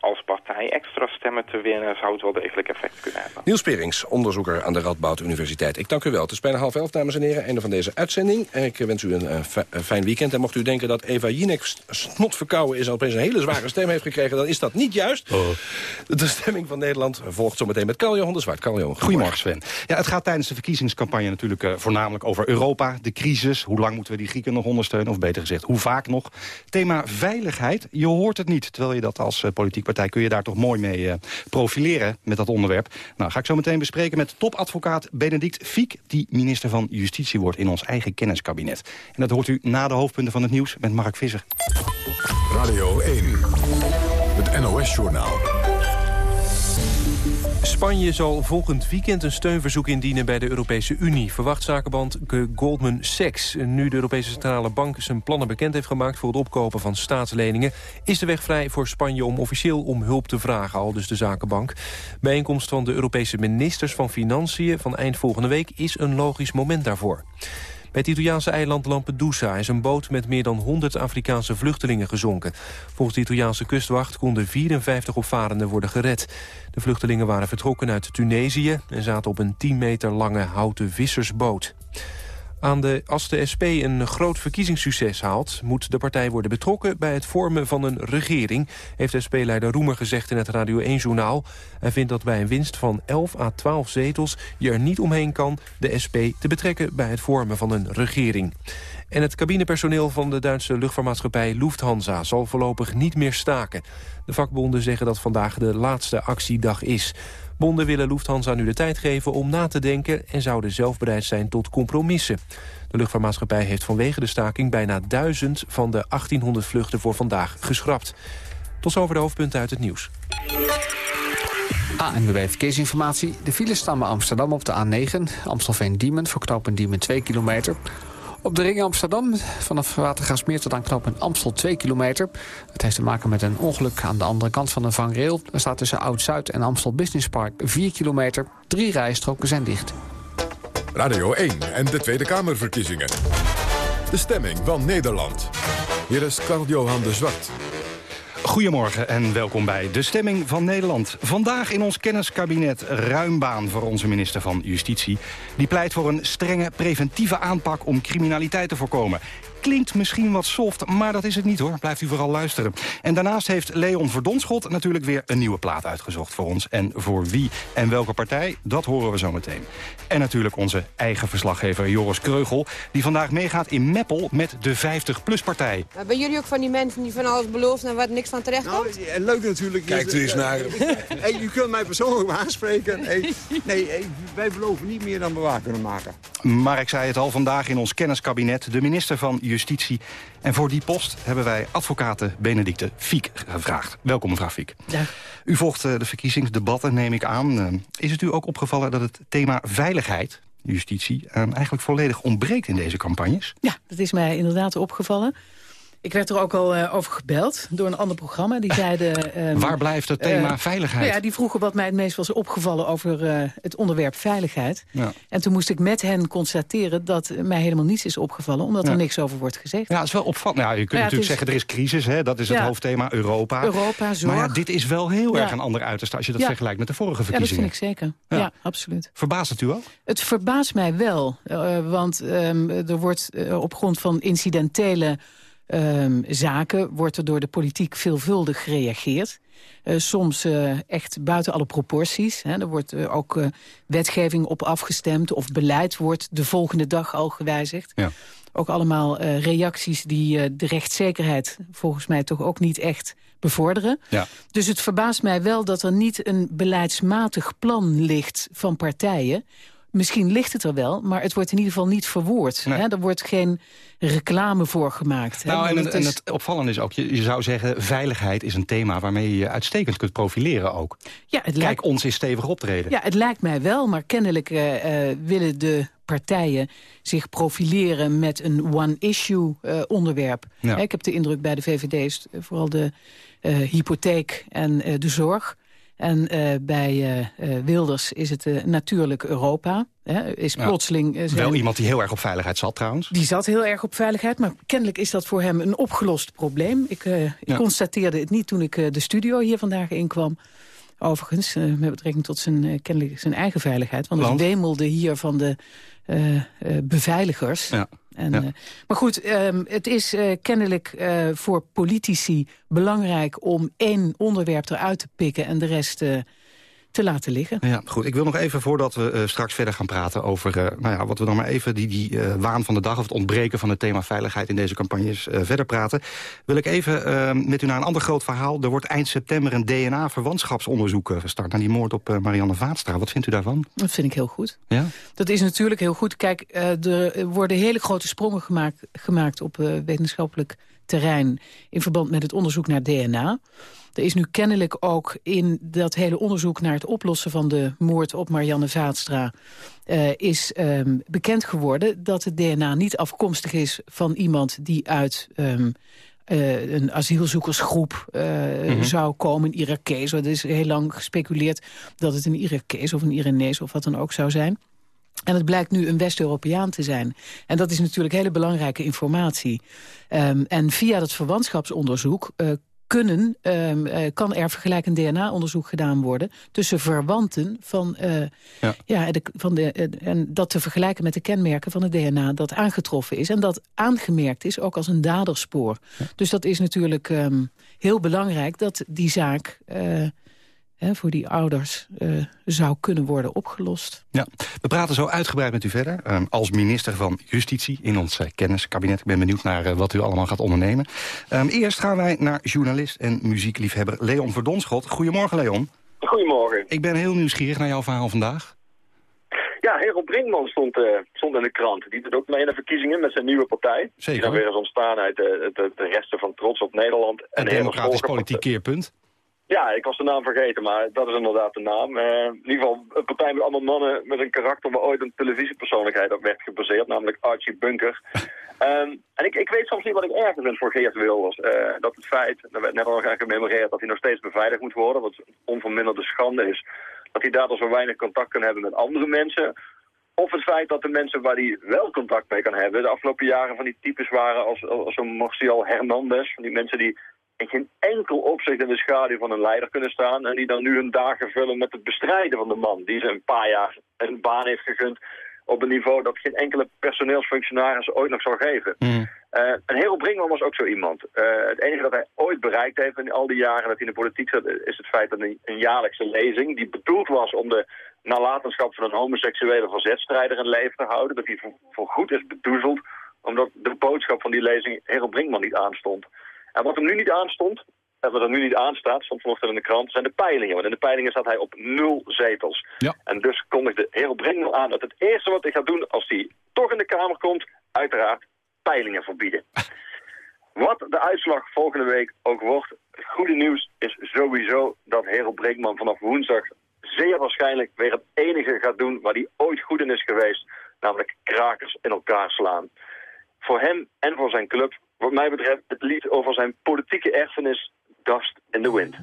als partij extra stemmen te winnen... zou het wel degelijk effect kunnen hebben. Niels Perings, onderzoeker aan de Radboud Universiteit. Ik dank u wel. Het is bijna half elf, dames en heren. Einde van deze uitzending. En ik wens u een, uh, een fijn weekend. En mocht u denken dat Eva Jinek snot verkouden is... en opeens een hele zware stem heeft gekregen... dan is dat niet juist. Oh. De stemming van Nederland volgt zometeen met Carl-Johan de Zwart. Carl Goedemorgen, Sven. Ja, het gaat tijdens de verkiezingscampagne natuurlijk uh, voornamelijk over Europa. De crisis. Hoe lang moeten we die Grieken nog ondersteunen? Of beter gezegd, hoe vaak nog? Thema veiligheid. Je hoort het niet. Terwijl je dat als uh, politiek partij kun je daar toch mooi mee uh, profileren met dat onderwerp. Nou, ga ik zo meteen bespreken met topadvocaat Benedict Fiek... die minister van Justitie wordt in ons eigen kenniskabinet. En dat hoort u na de hoofdpunten van het nieuws met Mark Visser. Radio 1, het NOS-journaal. Spanje zal volgend weekend een steunverzoek indienen bij de Europese Unie, verwacht zakenband Goldman Sachs. Nu de Europese Centrale Bank zijn plannen bekend heeft gemaakt voor het opkopen van staatsleningen, is de weg vrij voor Spanje om officieel om hulp te vragen, al dus de zakenbank. Bijeenkomst van de Europese ministers van Financiën van eind volgende week is een logisch moment daarvoor. Het Italiaanse eiland Lampedusa is een boot met meer dan 100 Afrikaanse vluchtelingen gezonken. Volgens de Italiaanse kustwacht konden 54 opvarenden worden gered. De vluchtelingen waren vertrokken uit Tunesië en zaten op een 10 meter lange houten vissersboot. Aan de, als de SP een groot verkiezingssucces haalt... moet de partij worden betrokken bij het vormen van een regering... heeft SP-leider Roemer gezegd in het Radio 1-journaal. Hij vindt dat bij een winst van 11 à 12 zetels... je er niet omheen kan de SP te betrekken bij het vormen van een regering. En het cabinepersoneel van de Duitse luchtvaartmaatschappij Lufthansa... zal voorlopig niet meer staken. De vakbonden zeggen dat vandaag de laatste actiedag is... Bonden willen Lufthansa nu de tijd geven om na te denken... en zouden zelf bereid zijn tot compromissen. De luchtvaartmaatschappij heeft vanwege de staking... bijna duizend van de 1800 vluchten voor vandaag geschrapt. Tot zover de hoofdpunten uit het nieuws. ANWB Verkeersinformatie. De files staan bij Amsterdam op de A9. Amstelveen-Diemen voor knooppunt Diemen 2 kilometer. Op de ring Amsterdam, vanaf Watergasmeer tot aan knooppunt Amstel 2 kilometer. Het heeft te maken met een ongeluk aan de andere kant van de vangrail. Er staat tussen Oud-Zuid en Amstel Business Park 4 kilometer. Drie rijstroken zijn dicht. Radio 1 en de Tweede Kamerverkiezingen. De stemming van Nederland. Hier is Carl-Johan de Zwart. Goedemorgen en welkom bij De Stemming van Nederland. Vandaag in ons kenniskabinet ruim baan voor onze minister van Justitie. Die pleit voor een strenge preventieve aanpak om criminaliteit te voorkomen. Klinkt misschien wat soft, maar dat is het niet hoor. Blijft u vooral luisteren. En daarnaast heeft Leon Verdonschot natuurlijk weer een nieuwe plaat uitgezocht voor ons. En voor wie en welke partij, dat horen we zo meteen. En natuurlijk onze eigen verslaggever Joris Kreugel... die vandaag meegaat in Meppel met de 50PLUS-partij. Ben jullie ook van die mensen die van alles beloven en waar niks van terecht komt? Nou, leuk natuurlijk. Kijkt u eens naar hey, u kunt mij persoonlijk aanspreken. Hey, nee, wij beloven niet meer dan we waar kunnen maken. Maar ik zei het al, vandaag in ons kenniskabinet... de minister van Justitie. En voor die post hebben wij advocate Benedicte Fiek gevraagd. Welkom mevrouw Fiek. Ja. U volgt eh, de verkiezingsdebatten, neem ik aan. Eh, is het u ook opgevallen dat het thema veiligheid, justitie... Eh, eigenlijk volledig ontbreekt in deze campagnes? Ja, dat is mij inderdaad opgevallen. Ik werd er ook al uh, over gebeld door een ander programma. Die zeiden... Um, Waar blijft het thema uh, veiligheid? Nou ja, die vroegen wat mij het meest was opgevallen over uh, het onderwerp veiligheid. Ja. En toen moest ik met hen constateren dat mij helemaal niets is opgevallen... omdat Ja. er niks over wordt gezegd. Ja, dat is wel opvallend. Nou, je kunt het natuurlijk is- zeggen, er is crisis, hè? dat is het hoofdthema Europa. Europa, zorg. Maar ja, dit is wel heel erg een ander uiterste als je dat vergelijkt met de vorige Ja, dat verkiezingen. vind ik zeker. Ja. Absoluut. Verbaast het u ook? Het verbaast mij wel, eh, want ehm, er wordt eh, op grond van incidentele ehm, zaken... wordt er door de politiek veelvuldig gereageerd. Eh, soms eh, echt buiten alle proporties. Hè. Er wordt eh, ook wetgeving op afgestemd of beleid wordt de volgende dag al gewijzigd. Ja. Ook allemaal reacties die de rechtszekerheid volgens mij toch ook niet echt bevorderen. Ja. Dus het verbaast mij wel dat er niet een beleidsmatig plan ligt van partijen. Misschien ligt het er wel, maar het wordt in ieder geval niet verwoord. Nee. Hè? Er wordt geen reclame voor gemaakt. hè. Nou, en, het, en is- het opvallende is ook, je, je zou zeggen... veiligheid is een thema waarmee je je uitstekend kunt profileren ook. ja, het Kijk, lijkt, ons is stevig optreden. ja, het lijkt mij wel, maar kennelijk eh, eh, willen de partijen zich profileren met een one-issue eh, onderwerp. Ja. Ik heb de indruk bij de VVD is het vooral de eh, hypotheek en eh, de zorg. En eh, bij eh, eh, Wilders is het natuurlijk Europa. Hè, is plotseling... Wel iemand die heel erg op veiligheid zat trouwens. Die zat heel erg op veiligheid, maar kennelijk is dat voor hem een opgelost probleem. Ik, ik Ja. constateerde het niet toen ik de studio hier vandaag inkwam. Overigens, met betrekking tot zijn, kennelijk zijn eigen veiligheid. Want, het wemelde hier van de beveiligers. Ja. En, Ja. eh, maar goed, ehm, het is eh, kennelijk eh, voor politici belangrijk om één onderwerp eruit te pikken en de rest te laten liggen. Ja, goed. Ik wil nog even, voordat we eh, straks verder gaan praten over... eh, nou ja, wat we dan maar even, die, die eh, waan van de dag... of het ontbreken van het thema veiligheid in deze campagnes verder praten... wil ik even met u naar een ander groot verhaal. Er wordt eind september een DNA-verwantschapsonderzoek gestart... naar die moord op Marianne Vaatstra. Wat vindt u daarvan? Dat vind ik heel goed. Ja? Dat is natuurlijk heel goed. Kijk, er worden hele grote sprongen gemaakt, gemaakt op wetenschappelijk terrein... in verband met het onderzoek naar DNA. Er is nu kennelijk ook in dat hele onderzoek naar het oplossen van de moord op Marianne Vaatstra... eh, is ehm, bekend geworden dat het DNA niet afkomstig is van iemand die uit... ehm, eh, een asielzoekersgroep eh, Mhm. zou komen, een Irakees. Er is heel lang gespeculeerd dat het een Irakees of een Iranees of wat dan ook zou zijn. En het blijkt nu een West-Europeaan te zijn. En dat is natuurlijk hele belangrijke informatie. Ehm, en via dat verwantschapsonderzoek kunnen, ehm, eh, kan er vergelijkend DNA-onderzoek gedaan worden... tussen verwanten van, eh, Ja. ja. de, van de, eh, en dat te vergelijken met de kenmerken van het DNA dat aangetroffen is. En dat aangemerkt is ook als een daderspoor. Dus dat is natuurlijk ehm, heel belangrijk dat die zaak... eh, hè, voor die ouders eh, zou kunnen worden opgelost. Ja, we praten zo uitgebreid met u verder. eh, als minister van Justitie in ons eh, kenniskabinet. Ik ben benieuwd naar eh, wat u allemaal gaat ondernemen. Ehm, eerst gaan wij naar journalist en muziekliefhebber Leon Verdonschot. Goedemorgen, Leon. Goedemorgen. Ik ben heel nieuwsgierig naar jouw verhaal vandaag. Ja, Harold Brinkman stond, eh, stond in de krant. Die doet ook mee in de verkiezingen met zijn nieuwe partij. Zeker. Die dan weer is ontstaan uit de, de, de resten van Trots op Nederland. Een Harold democratisch Volker- politiek keerpunt. Ja, ik was de naam vergeten, maar dat is inderdaad de naam. Eh, in ieder geval een partij met allemaal mannen met een karakter waar ooit een televisiepersoonlijkheid op werd gebaseerd, namelijk Archie Bunker. Ehm, en ik, ik weet soms niet wat ik erger vind voor Geert Wilders. Uh, dat het feit, er werd net al aan gememoreerd, dat hij nog steeds beveiligd moet worden, wat onverminderde schande is. Dat hij daardoor zo weinig contact kan hebben met andere mensen. Of het feit dat de mensen waar hij wel contact mee kan hebben... de afgelopen jaren van die types waren als, als zo'n Marcial Hernandez. Die mensen die in geen enkel opzicht in de schaduw van een leider kunnen staan... en die dan nu hun dagen vullen met het bestrijden van de man... die ze een paar jaar een baan heeft gegund op een niveau dat geen enkele personeelsfunctionaris ooit nog zou geven. Mm. Uh, en Hero Brinkman was ook zo iemand. Uh, het enige dat hij ooit bereikt heeft in al die jaren dat hij in de politiek zat... is het feit dat een, een jaarlijkse lezing, die bedoeld was om de nalatenschap van een homoseksuele verzetstrijder in leven te houden... dat die voor, voor goed is bedoezeld, omdat de boodschap van die lezing Hero Brinkman niet aanstond. En wat hem nu niet aanstond, en wat er nu niet aanstaat, stond vanochtend in de krant, zijn de peilingen. Want in de peilingen staat hij op nul zetels. Ja. En dus kondigde Hero Brinkman aan dat het eerste wat hij gaat doen als hij toch in de Kamer komt, uiteraard peilingen verbieden. Wat de uitslag volgende week ook wordt, het goede nieuws is sowieso dat Hero Brinkman vanaf woensdag zeer waarschijnlijk weer het enige gaat doen waar hij ooit goed in is geweest. Namelijk krakers in elkaar slaan. Voor hem en voor zijn club, wat mij betreft, het lied over zijn politieke erfenis Dust in the Wind.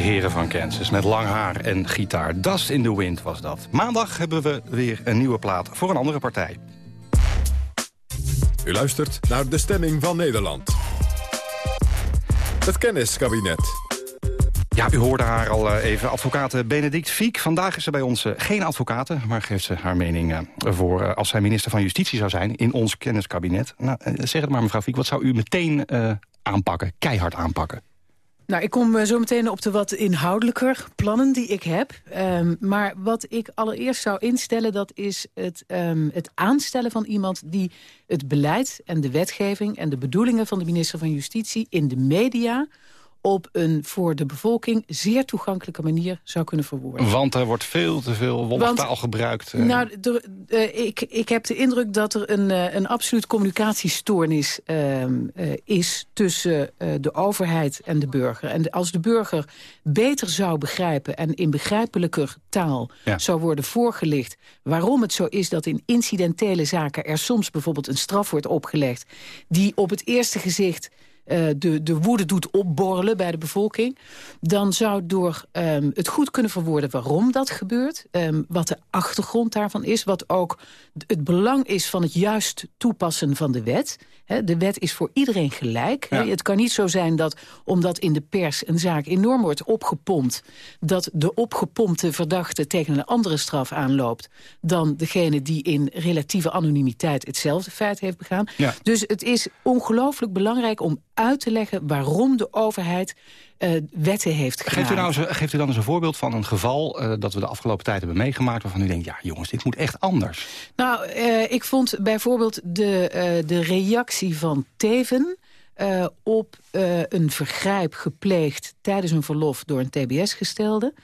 Heren van Kansas met lang haar en gitaar. Dust in the Wind was dat. Maandag hebben we weer een nieuwe plaat voor een andere partij. U luistert naar De Stemming van Nederland. Het kenniskabinet. Ja, u hoorde haar al eh, even. Advocaat Benedict Fiek. Vandaag is ze bij ons geen advocaat, maar geeft ze haar mening voor als zij minister van Justitie zou zijn in ons kenniskabinet. Nou, zeg het maar mevrouw Fiek, wat zou u meteen aanpakken, keihard aanpakken? Nou, ik kom zo meteen op de wat inhoudelijker plannen die ik heb. Um, maar wat ik allereerst zou instellen... dat is het, um, het aanstellen van iemand die het beleid en de wetgeving... en de bedoelingen van de minister van Justitie in de media op een voor de bevolking zeer toegankelijke manier zou kunnen verwoorden. Want er wordt veel te veel wolftaal gebruikt. Uh... Nou, uh, ik, ik heb de indruk dat er een, uh, een absoluut communicatiestoornis ehm, is... tussen de overheid en de burger. En als de burger beter zou begrijpen en in begrijpelijker taal... Ja. zou worden voorgelicht waarom het zo is dat in incidentele zaken... er soms bijvoorbeeld een straf wordt opgelegd... die op het eerste gezicht uh, de, de woede doet opborrelen bij de bevolking... dan zou door um, het goed kunnen verwoorden waarom dat gebeurt... Um, wat de achtergrond daarvan is, wat ook het belang is van het juist toepassen van de wet. He, de wet is voor iedereen gelijk. Ja. Het kan niet zo zijn dat, omdat in de pers een zaak enorm wordt opgepompt... dat de opgepompte verdachte tegen een andere straf aanloopt... dan degene die in relatieve anonimiteit hetzelfde feit heeft begaan. Ja. Dus het is ongelooflijk belangrijk om uit te leggen waarom de overheid uh, wetten heeft gedaan. Geeft u, nou eens, geeft u dan eens een voorbeeld van een geval uh, dat we de afgelopen tijd hebben meegemaakt... waarvan u denkt, ja jongens, dit moet echt anders. Nou, uh, ik vond bijvoorbeeld de, de reactie van Teven... op een vergrijp gepleegd tijdens een verlof door een TBS-gestelde...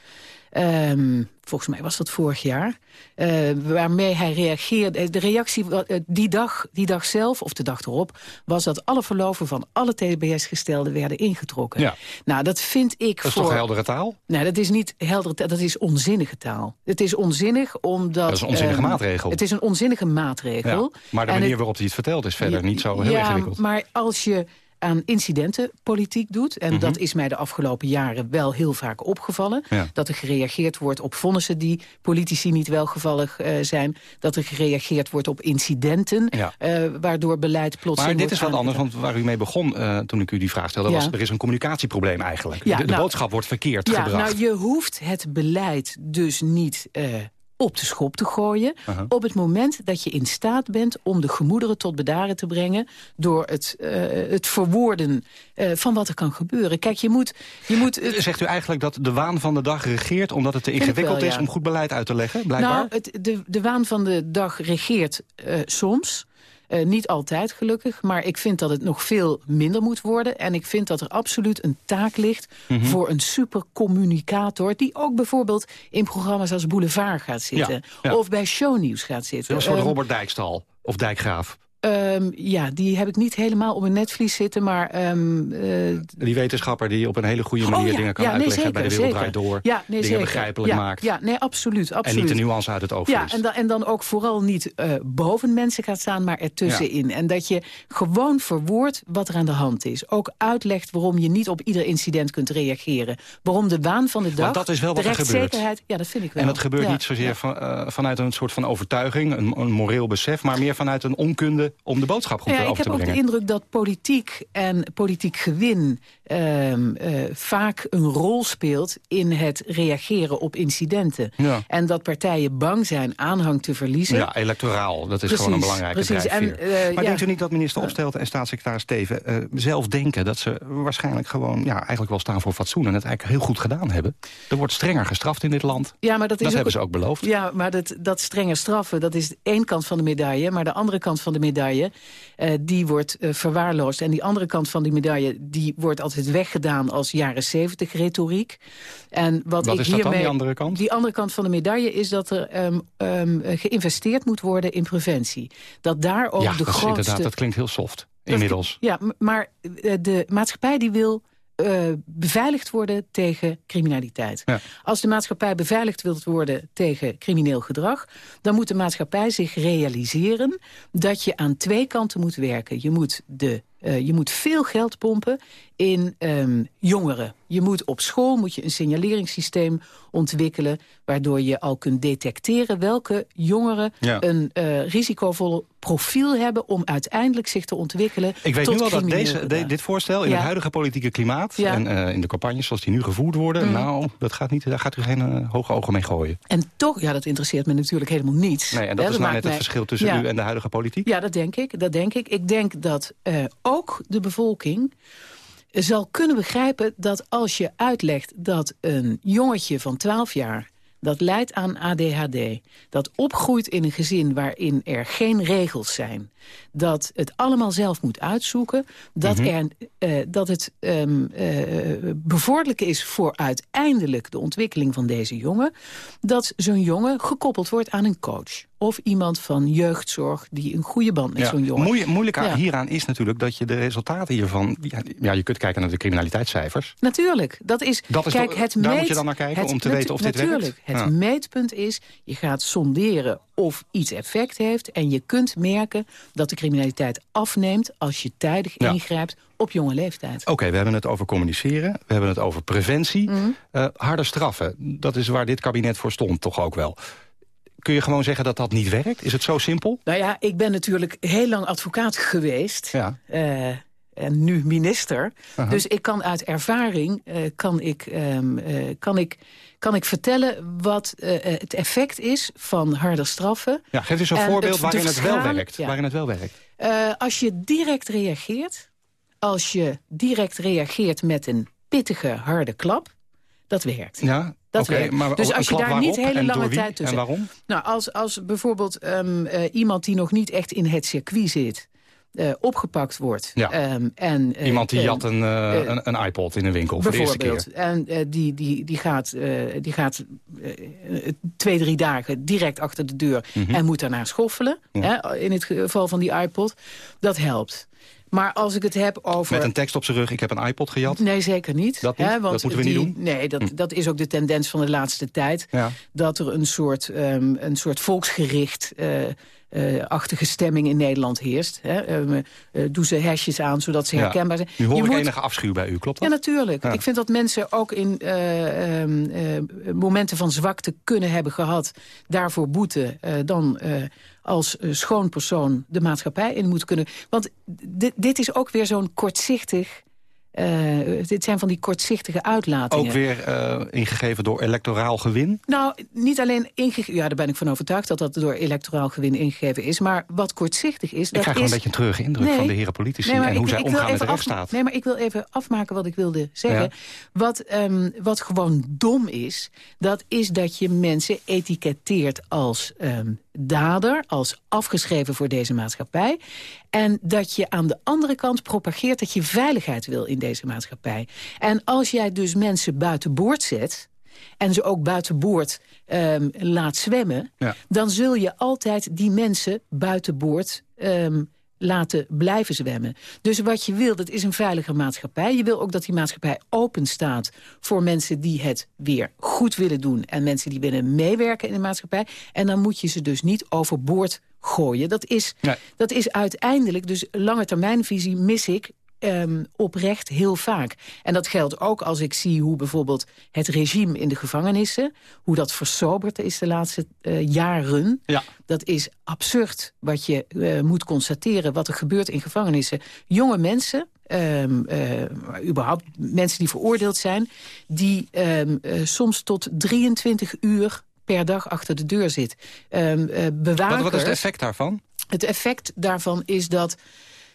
Um, volgens mij was dat vorig jaar. Uh, waarmee hij reageerde. De reactie uh, die dag, die dag zelf, of de dag erop... was dat alle verloven van alle TBS-gestelden werden ingetrokken. Ja. Nou, dat vind ik Dat is voor... toch heldere taal? Nee, dat is niet heldere taal, dat is onzinnige taal. Het is onzinnig omdat... Dat is een onzinnige uh, maatregel. Het is een onzinnige maatregel. Ja, maar de manier het, waarop hij het vertelt is verder niet zo heel ja, ingewikkeld. maar als je aan incidentenpolitiek doet. En mm -hmm. dat is mij de afgelopen jaren wel heel vaak opgevallen. Ja. Dat er gereageerd wordt op vonnissen die politici niet welgevallig uh, zijn. Dat er gereageerd wordt op incidenten, ja. uh, waardoor beleid plotseling Maar dit is wat anders, want waar u mee begon uh, toen ik u die vraag stelde... Ja. was er is een communicatieprobleem eigenlijk. de, de nou, boodschap wordt verkeerd ja, gebracht. Nou, je hoeft het beleid dus niet op de schop te gooien... Uh -huh. op het moment dat je in staat bent om de gemoederen tot bedaren te brengen... door het, uh, het verwoorden uh, van wat er kan gebeuren. Kijk, je moet... Je moet. Zegt u eigenlijk dat de waan van de dag regeert... omdat het te ingewikkeld wel, ja. is om goed beleid uit te leggen, blijkbaar? Nou, het, de, de waan van de dag regeert soms... Uh, niet altijd gelukkig, maar ik vind dat het nog veel minder moet worden. En ik vind dat er absoluut een taak ligt mm -hmm. voor een supercommunicator... die ook bijvoorbeeld in programma's als Boulevard gaat zitten. Ja, ja. Of bij shownieuws gaat zitten. Dat is voor um, Robert Dijkstal of Dijkgraaf. Um, ja, die heb ik niet helemaal op een netvlies zitten, maar... Um, uh, die wetenschapper die op een hele goede manier oh, ja, dingen kan ja, nee, uitleggen... zeker, bij de wereld draait door, ja, nee, dingen zeker. begrijpelijk maakt. Ja, nee, absoluut, absoluut. En niet de nuance uit het oog Ja, en dan, en dan ook vooral niet uh, boven mensen gaat staan, maar ertussenin. En dat je gewoon verwoordt wat er aan de hand is. Ook uitlegt waarom je niet op ieder incident kunt reageren. Waarom de waan van de dag, Want dat is wel wat er rechtszekerheid... Ja, dat vind ik wel. En dat gebeurt niet zozeer van, uh, vanuit een soort van overtuiging, een, een moreel besef... maar meer vanuit een onkunde om de boodschap goed ja, over te brengen. Ik heb ook de indruk dat politiek en politiek gewin uh, uh, vaak een rol speelt in het reageren op incidenten. Ja. En dat partijen bang zijn aanhang te verliezen. Ja, electoraal. Dat is precies, gewoon een belangrijke precies. En, uh, maar ja. denkt u niet dat minister Opstelten en staatssecretaris Steven zelf denken dat ze waarschijnlijk gewoon ja, eigenlijk wel staan voor fatsoen en het eigenlijk heel goed gedaan hebben? Er wordt strenger gestraft in dit land. Ja, maar dat, is dat ook, hebben ze ook beloofd. Ja, maar dat, dat strenger straffen, dat is één kant van de medaille. Maar de andere kant van de medaille, die wordt verwaarloosd. En die andere kant van die medaille... die wordt altijd weggedaan als jaren zeventig retoriek. En wat, wat ik is hiermee, dat dan, die andere kant? Die andere kant van de medaille is dat er um, um, geïnvesteerd moet worden in preventie. Dat daar ook ja, de dat grootste... Is inderdaad, dat klinkt heel soft, inmiddels. Ja, maar de maatschappij die wil... Uh, beveiligd worden tegen criminaliteit. Ja. Als de maatschappij beveiligd wilt worden tegen crimineel gedrag... dan moet de maatschappij zich realiseren dat je aan twee kanten moet werken. Je moet, de, uh, je moet veel geld pompen in um, jongeren Je moet op school moet je een signaleringssysteem ontwikkelen... waardoor je al kunt detecteren welke jongeren Ja. een eh, risicovol profiel hebben... om uiteindelijk zich te ontwikkelen Ik weet nu al dat deze, de- dit voorstel in Ja. het huidige politieke klimaat... Ja. en eh, in de campagnes zoals die nu gevoerd worden... Mm. nou, dat gaat niet, daar gaat u geen eh, hoge ogen mee gooien. En toch, ja, dat interesseert me natuurlijk helemaal niets. Nee, en dat is nou net het verschil tussen u en de huidige politiek. Ja, dat denk ik. Dat denk ik. Ik denk dat ook de bevolking zal kunnen begrijpen dat als je uitlegt dat een jongetje van 12 jaar dat leidt aan ADHD, dat opgroeit in een gezin waarin er geen regels zijn, dat het allemaal zelf moet uitzoeken, dat, Mhm. er, eh, dat het eh, bevorderlijk is voor uiteindelijk de ontwikkeling van deze jongen, dat zo'n jongen gekoppeld wordt aan een coach. Of iemand van jeugdzorg die een goede band met Ja, zo'n jongen. moeilijk Ja. hieraan is natuurlijk dat je de resultaten hiervan... Ja, ja, je kunt kijken naar de criminaliteitscijfers. Natuurlijk, dat is, Dat is kijk, het daar meet, moet je dan naar kijken het om te weten of dit werkt? Natuurlijk, het meetpunt is, je gaat sonderen of iets effect heeft... en je kunt merken dat de criminaliteit afneemt als je tijdig ingrijpt op jonge leeftijd. Oké, we hebben het over communiceren, we hebben het over preventie. Mhm. Eh, harde straffen, dat is waar dit kabinet voor stond toch ook wel. Kun je gewoon zeggen dat dat niet werkt? Is het zo simpel? Nou ja, ik ben natuurlijk heel lang advocaat geweest. Ja. eh, en nu minister. Dus ik kan uit ervaring eh, kan ik, ehm, eh, kan ik, kan ik vertellen wat het effect is van harde straffen. Ja, geef eens een En voorbeeld het- waarin het wel werkt. ja. Waarin het wel werkt. Als je direct reageert, als je direct reageert met een pittige, harde klap, dat werkt. Ja, Dat maar dus als je daar niet hele lange tijd tussen... En waarom? Nou, als, als bijvoorbeeld ehm, eh, iemand die nog niet echt in het circuit zit... eh, opgepakt wordt. Ja. ehm, en, eh, Iemand die jat een, een, een iPod in een winkel voor de eerste keer. En die, die, die gaat, die gaat twee, drie dagen direct achter de deur... Mhm. en moet daarna schoffelen. Ja. Hè, in het geval van die iPod. Dat helpt. Maar als ik het heb over... Met een tekst op zijn rug, ik heb een iPod gejat. Nee, zeker niet. Dat niet? Hè, want Dat moeten we niet doen? Nee, dat, Hm. dat is ook de tendens van de laatste tijd. Ja. Dat er een soort, ehm, een soort volksgericht... eh, eh, achtige stemming in Nederland heerst. Hè. Ehm, eh, doe ze hashjes aan, zodat ze Ja. herkenbaar zijn. Nu hoor Je ik moet- enige afschuw bij u, klopt ja, dat? natuurlijk. Ja. Ik vind dat mensen ook in eh, ehm, eh, momenten van zwakte kunnen hebben gehad... daarvoor boeten dan als eh, schoon persoon de maatschappij in moet kunnen. Want dit, is ook weer zo'n kortzichtig... eh, dit zijn van die kortzichtige uitlatingen. Ook weer eh, ingegeven door electoraal gewin? Nou, niet alleen ingegeven... Ja, daar ben ik van overtuigd dat dat door electoraal gewin ingegeven is. Maar wat kortzichtig is... Ik dat krijg is... een beetje een treurige indruk Nee. van de heren politici... Nee, en ik- hoe zij ik omgaan met de rechtsstaat. Nee, maar ik wil even afmaken wat ik wilde zeggen. Ja. Wat, ehm, wat gewoon dom is, dat is dat je mensen etiketteert als ehm, dader... als afgeschreven voor deze maatschappij. En dat je aan de andere kant propageert dat je veiligheid wil in deze maatschappij. En als jij dus mensen buiten boord zet en ze ook buiten boord ehm, laat zwemmen... Ja. dan zul je altijd die mensen buiten boord ehm, laten blijven zwemmen. Dus wat je wil, dat is een veilige maatschappij. Je wil ook dat die maatschappij open staat voor mensen die het weer goed willen doen... en mensen die willen meewerken in de maatschappij. En dan moet je ze dus niet overboord gooien. Dat is, dat is uiteindelijk, dus lange termijnvisie mis ik ehm, oprecht heel vaak. En dat geldt ook als ik zie hoe bijvoorbeeld het regime in de gevangenissen... hoe dat versoberd is de laatste eh, jaren. Ja. Dat is absurd wat je eh, moet constateren... wat er gebeurt in gevangenissen. Jonge mensen... ehm, eh, überhaupt mensen die veroordeeld zijn... die ehm, eh, soms tot 23 uur per dag achter de deur zit. Wat, bewakers, wat is het effect daarvan? het effect daarvan is dat,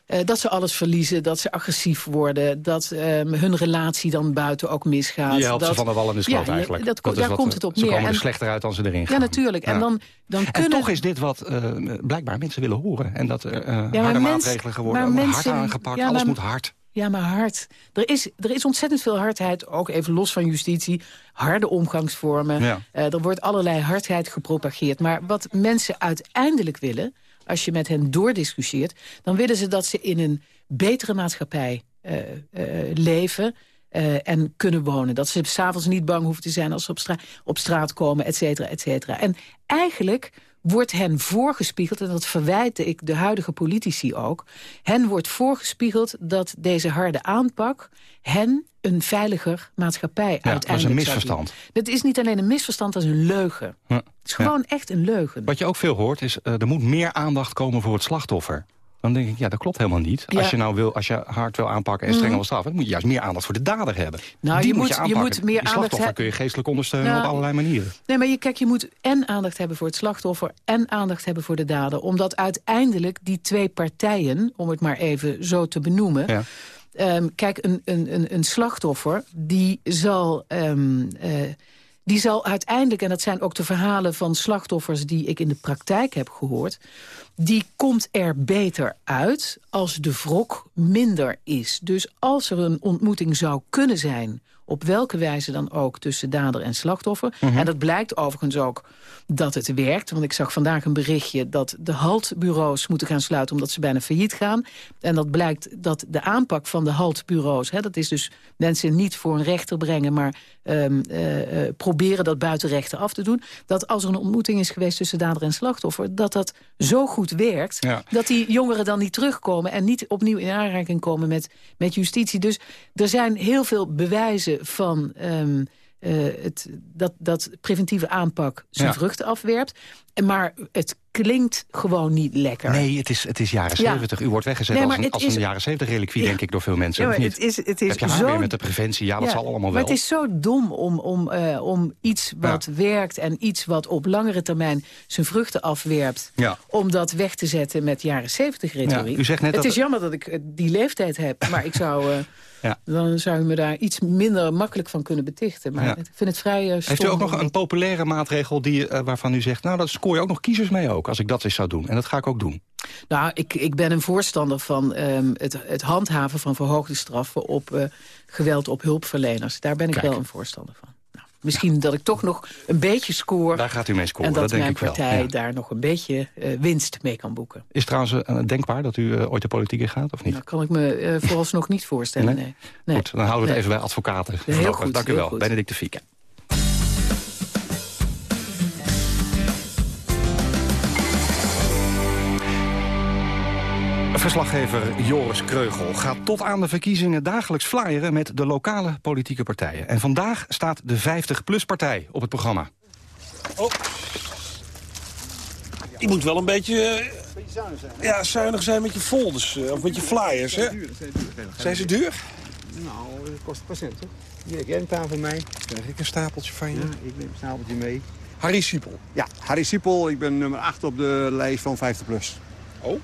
eh, dat ze alles verliezen, dat ze agressief worden... dat ehm, hun relatie dan buiten ook misgaat. Je helpt dat, ze van de wal in de sloot Ja, eigenlijk. Dat, Dat daar wat, komt eh, het op Ze neer. komen er En- slechter uit dan ze erin gaan. ja, natuurlijk. En dan, dan En kunnen... toch is dit wat eh, blijkbaar mensen willen horen. En dat er harde mens- maatregelen geworden, maar hard mensen- aangepakt, alles maar- moet hard. Ja, maar hard. Er is, er is ontzettend veel hardheid, ook even los van justitie. Harde omgangsvormen. Ja. Er wordt allerlei hardheid gepropageerd. Maar wat mensen uiteindelijk willen, als je met hen doordiscussieert... dan willen ze dat ze in een betere maatschappij eh, eh, leven... eh, en kunnen wonen. Dat ze s'avonds niet bang hoeven te zijn als ze op, stra op straat komen, et cetera, et cetera. En eigenlijk wordt hen voorgespiegeld... en dat verwijte ik de huidige politici ook... hen wordt voorgespiegeld dat deze harde aanpak... hen een veiliger maatschappij Ja, uiteindelijk dat is een misverstand. Dat is niet alleen een misverstand, dat is een leugen. Ja. Het is gewoon echt een leugen. Wat je ook veel hoort is, eh, er moet meer aandacht komen voor het slachtoffer. Dan denk ik, ja, dat klopt helemaal niet. Ja. Als je nou wil, als je hard wil aanpakken en Mhm. streng wil straffen... dan moet je juist meer aandacht voor de dader hebben. Nou, Die je moet moet- je je aanpakken. moet meer Die slachtoffer kun je geestelijk ondersteunen Nou, op allerlei manieren. Nee, maar je, kijk, je moet en aandacht hebben voor het slachtoffer... en aandacht hebben voor de dader. Omdat uiteindelijk die twee partijen, om het maar even zo te benoemen... Ja. Ehm, kijk, een, een, een, een slachtoffer die zal, ehm, eh, die zal uiteindelijk... en dat zijn ook de verhalen van slachtoffers die ik in de praktijk heb gehoord... die komt er beter uit als de wrok minder is. Dus als er een ontmoeting zou kunnen zijn op welke wijze dan ook tussen dader en slachtoffer. Mhm. En dat blijkt overigens ook dat het werkt. Want ik zag vandaag een berichtje dat de haltbureaus moeten gaan sluiten... omdat ze bijna failliet gaan. En dat blijkt dat de aanpak van de haltbureaus... Hè, dat is dus mensen niet voor een rechter brengen... maar ehm, eh, eh, proberen dat buiten rechten af te doen. Dat als er een ontmoeting is geweest tussen dader en slachtoffer... dat dat zo goed werkt Ja. dat die jongeren dan niet terugkomen... en niet opnieuw in aanraking komen met, met justitie. Dus er zijn heel veel bewijzen van... ehm, eh, het, dat, dat preventieve aanpak zijn Ja. vruchten afwerpt. Maar het klinkt gewoon niet lekker. Nee, het is, het is jaren Ja. 70. U wordt weggezet Nee, als maar een, als is- een jaren 70 reliquie, Ja. denk ik, door veel mensen. Ja, maar het is- het is Heb je haar zo- weer met de preventie? Ja, dat Ja, zal allemaal maar wel. het is zo dom om, om, eh, om iets wat werkt... en iets wat op langere termijn zijn vruchten afwerpt... Ja. om dat weg te zetten met jaren 70 retoriek. Ja, u zegt net het dat- is jammer dat ik eh, die leeftijd heb, maar ik zou... eh, Ja. Dan zou u me daar iets minder makkelijk van kunnen betichten. Maar Ja. ik vind het vrij eh, Heeft u ook nog een populaire maatregel die, eh, waarvan u zegt... nou, dat scoor je ook nog kiezers mee ook, als ik dat eens zou doen. En dat ga ik ook doen. Nou, ik, ik ben een voorstander van ehm, het, het handhaven van verhoogde straffen... op eh, geweld op hulpverleners. Daar ben ik Kijk. wel een voorstander van. Nou, misschien dat ik toch nog een beetje scoor... Daar gaat u mee scoren, en dat, dat denk mijn ik wel. partij Ja. daar nog een beetje eh, winst mee kan boeken. Is trouwens eh, denkbaar dat u eh, ooit de politiek in gaat, of niet? Dat kan ik me vooralsnog niet voorstellen, nee. nee. Goed, dan houden we het Nee. even bij advocaten. Heel goed, Dank u heel wel, goed. Benedict de Fieke. Verslaggever Joris Kreugel gaat tot aan de verkiezingen dagelijks flyeren met de lokale politieke partijen. En vandaag staat de 50PLUS-partij op het programma. Je moet wel een beetje, eh, ja, zuinig zijn met je folders, eh, of met je flyers, hè? Zijn ze duur? Nou, dat kost een procent, toch? Hier, heb jij een paar van mij? Krijg ik een stapeltje van je? Ja, ik neem een stapeltje mee. Harry Siepel. Ja, Harry Siepel. Ik ben nummer 8 op de lijst van 50 plus. Oh?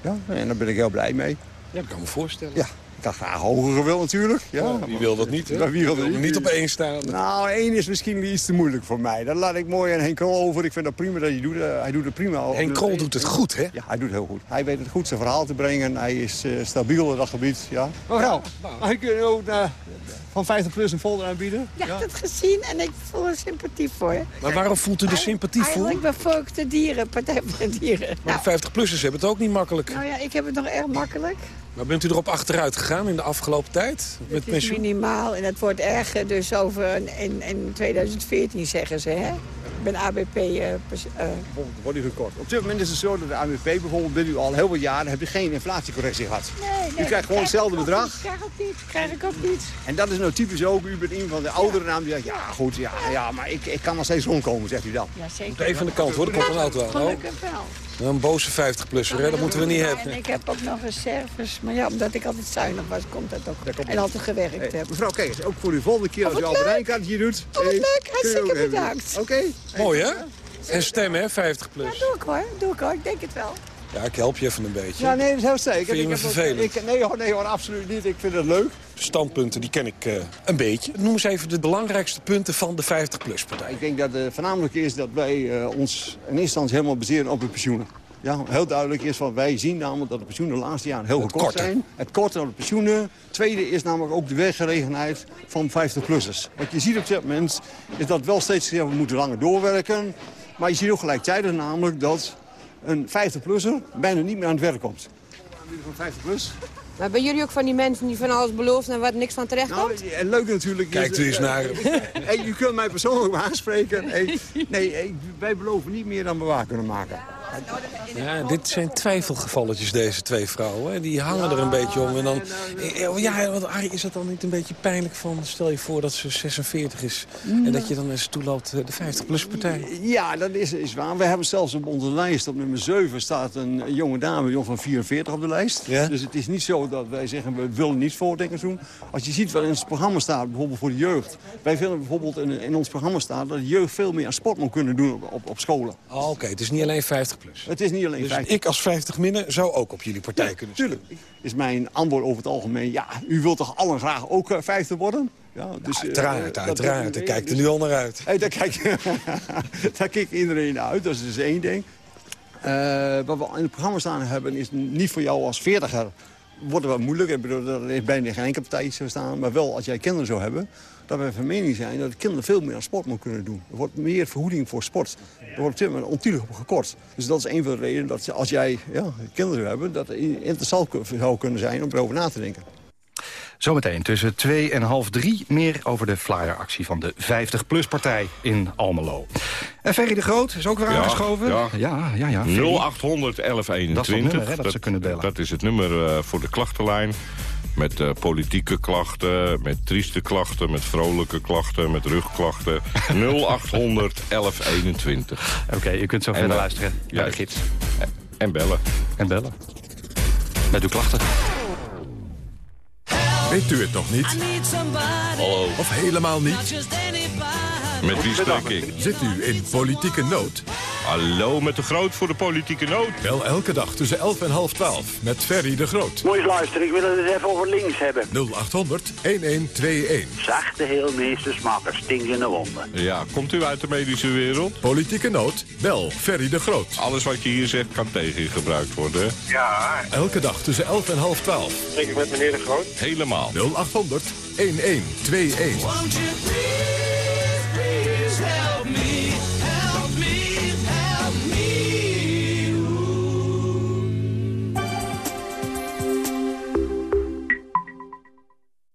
Ja, en daar ben ik heel blij mee. Ja, dat kan me voorstellen. Ja, ik had graag hoger gewild natuurlijk. Ja, Oh, wie wil dat niet, hè? Wie wil dat Wil niet op één staan. Nou, één is misschien iets te moeilijk voor mij. Dat laat ik mooi aan Henk Krol over. Ik vind dat prima dat hij doet. Eh, hij doet het prima. Henk Krol doet het goed, hè? Ja, hij doet het heel goed. Hij weet het goed zijn verhaal te brengen. Hij is eh, stabiel op dat gebied. Ja. Mevrouw, mag ik u ook eh, van 50 plus een folder aanbieden? Ja, ik heb het gezien en ik voel er sympathie voor. Maar waarom voelt u er sympathie voor? Eigenlijk ben de dieren, Partij voor de Dieren. Maar de 50-plussers hebben het ook niet makkelijk. Nou ja, ik heb het nog erg makkelijk. Maar bent u erop achteruit gegaan in de afgelopen tijd? Met Het is pensioen? minimaal en het wordt erger. Dus over een- in, in 2014 zeggen ze, hè? Ik ben ABP... eh, pers- eh, Wordt u gekort. Op dit moment is het zo dat de ANWP bijvoorbeeld binnen u al heel wat jaren heb je geen inflatiecorrectie gehad. nee, u krijgt gewoon hetzelfde ik bedrag. niet, Krijg ik niet, krijg ik ook niet. En dat is nou typisch ook. U bent een van de oudere namen die zegt, ja goed, ja, ja maar ik, ik kan nog steeds rondkomen, zegt u dan. Ja, zeker. Moet even aan de kant hoor, er komt een auto aan. Gelukkig wel. Een boze 50-plusser, hè? dat moeten we niet Ja, hebben. En ik heb ook nog reserves. Maar ja, omdat ik altijd zuinig was, komt dat ook. En altijd gewerkt heb. Mevrouw, kijk eens, ook voor uw volgende keer als u wat al een Rijnkaartje doet. Oh, hey, leuk. Hartstikke bedankt. Oké. Mooi hè? En stemmen hè, 50 Ja, plus. doe ik hoor. Doe ik hoor. Ik denk het wel. Ja, ik help je even een beetje. Ja, nee, dat is heel zeker. Vind je Ik me heb ook- vervelend? Ik, nee, hoor, nee hoor, absoluut niet. Ik vind het leuk. Standpunten die ken ik eh, een beetje. Noem eens even de belangrijkste punten van de 50-plus-partij. Ik denk dat het voornamelijk is dat wij eh, ons in eerste instantie helemaal baseren op de pensioenen. Ja, heel duidelijk is wat wij zien namelijk dat de pensioenen de laatste jaren heel gekort zijn. Het korten van de pensioenen. Tweede is namelijk ook de werkgelegenheid van 50-plussers. Wat je ziet op dit moment is dat wel steeds we moeten langer doorwerken. Maar je ziet ook gelijktijdig namelijk dat een 50-plusser bijna niet meer aan het werk komt. Van 50 plus. Maar ben jullie ook van die mensen die van alles beloven en waar niks van terecht komt? Nou, leuk natuurlijk. Kijk er eens naar. Hey, je kunt mij persoonlijk aanspreken. Hey, nee, hey, wij beloven niet meer dan we waar kunnen maken. Ja, dit zijn twijfelgevalletjes, deze twee vrouwen. Die hangen er een beetje om. En dan, eh, ja, want Arie, is dat dan niet een beetje pijnlijk van... stel je voor dat ze 46 is en dat je dan eens toeloopt eh, de 50-plus-partij? Ja, dat is, is waar. We hebben zelfs op onze lijst, op nummer 7, staat een jonge dame jong van 44 op de lijst. Dus het is niet zo dat wij zeggen, we willen niet voordenkers doen. Als je ziet wat in ons programma staat, bijvoorbeeld voor de jeugd. Wij vinden bijvoorbeeld in, in ons programma staat dat de jeugd veel meer aan sport moet kunnen doen op, op, op scholen. Oh, Oké, het is niet alleen 50-plus. Het is niet alleen Dus 50. ik als 50 minnen zou ook op jullie partij kunnen Tuurlijk. Is mijn antwoord over het algemeen, ja, u wilt toch allen graag ook eh, 50 worden? Ja, dus, eh, Uiteraard, dat- uiteraard. dat- Ik kijk er nu al naar uit. Hey, daar, kijkt, daar kijkt iedereen naar uit, dat is dus één ding. Eh, wat we in het programma staan hebben is niet voor jou als veertiger. Wordt het wat moeilijk. Ik bedoel, er is bijna geen enkele partij zou staan. Maar wel als jij kinderen zou hebben. Dat wij van mening zijn dat kinderen veel meer aan sport moeten kunnen doen. Er wordt meer vergoeding voor sport. Er wordt op dit moment op gekort. Dus dat is een van de redenen dat als jij ja, kinderen zou hebben... dat het interessant zou kunnen zijn om erover na te denken. Zometeen tussen 2 en half 3 meer over de flyeractie van de 50PLUS-partij in Almelo. En Ferry de Groot is ook weer aangeschoven. Ja, ja, ja. ja Ferry. 0800 1121. Dat is dat nummer, hè, dat ze kunnen bellen. Dat is het nummer eh, voor de klachtenlijn. Met eh, politieke klachten, met trieste klachten, met vrolijke klachten, met rugklachten. 0800 1121. Oké, je kunt zo verder luisteren naar de gids. En bellen. En bellen. Met uw klachten. Weet u het nog niet? Hallo. Of helemaal niet? Met wie spreek ik? Zit u in politieke nood? Hallo, met de Groot voor de politieke nood. Wel elke dag tussen 11 en half 12 met Ferry de Groot. Moet je eens luisteren, ik wil het eens even over links hebben. 0800 1121. Zachte heelmeesters maken stinkende wonden. Ja, komt u uit de medische wereld? Politieke nood? Bel Ferry de Groot. Alles wat je hier zegt kan tegen je gebruikt worden. Ja. Elke dag tussen 11 en half 12. Spreek ik met meneer de Groot? Helemaal. 0800 1121.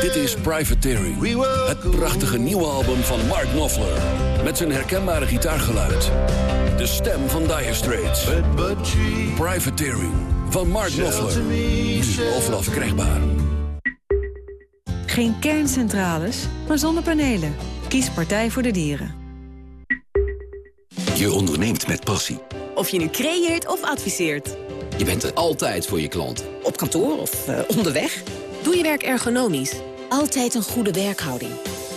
Dit is Privateering, het prachtige nieuwe album van Mark Knopfler. Met zijn herkenbare gitaargeluid. De stem van Dire Straits. Privateering van Mark Knopfler. Nu overal verkrijgbaar. Geen kerncentrales, maar zonnepanelen. Kies Partij voor de Dieren. Je onderneemt met passie. Of je nu creëert of adviseert. Je bent er altijd voor je klant. Op kantoor of eh, onderweg. Doe je werk ergonomisch. Altijd een goede werkhouding.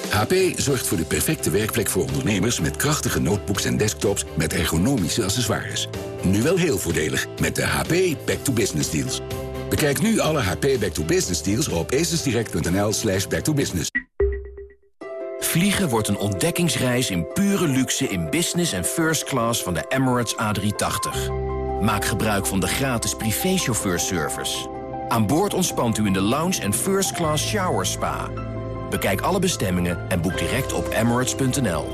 HP zorgt voor de perfecte werkplek voor ondernemers... met krachtige notebooks en desktops met ergonomische accessoires. Nu wel heel voordelig met de HP Back to Business deals. Bekijk nu alle HP Back to Business deals op asusdirect.nl slash backtobusiness. Vliegen wordt een ontdekkingsreis in pure luxe in business en first class van de Emirates A380. Maak gebruik van de gratis privéchauffeurservice. Aan boord ontspant u in de lounge en first class shower spa. Bekijk alle bestemmingen en boek direct op emirates.nl.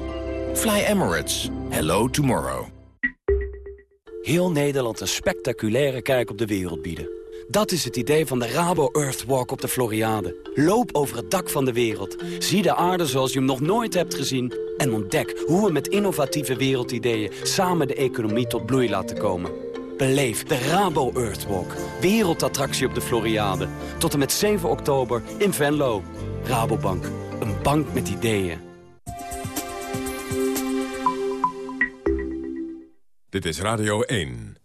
Fly Emirates. Hello tomorrow. Heel Nederland een spectaculaire kijk op de wereld bieden. Dat is het idee van de Rabo Earthwalk op de Floriade. Loop over het dak van de wereld. Zie de aarde zoals je hem nog nooit hebt gezien. En ontdek hoe we met innovatieve wereldideeën... samen de economie tot bloei laten komen. Beleef de Rabo Earthwalk. Wereldattractie op de Floriade. Tot en met 7 oktober in Venlo. Rabobank. Een bank met ideeën. Dit is Radio 1.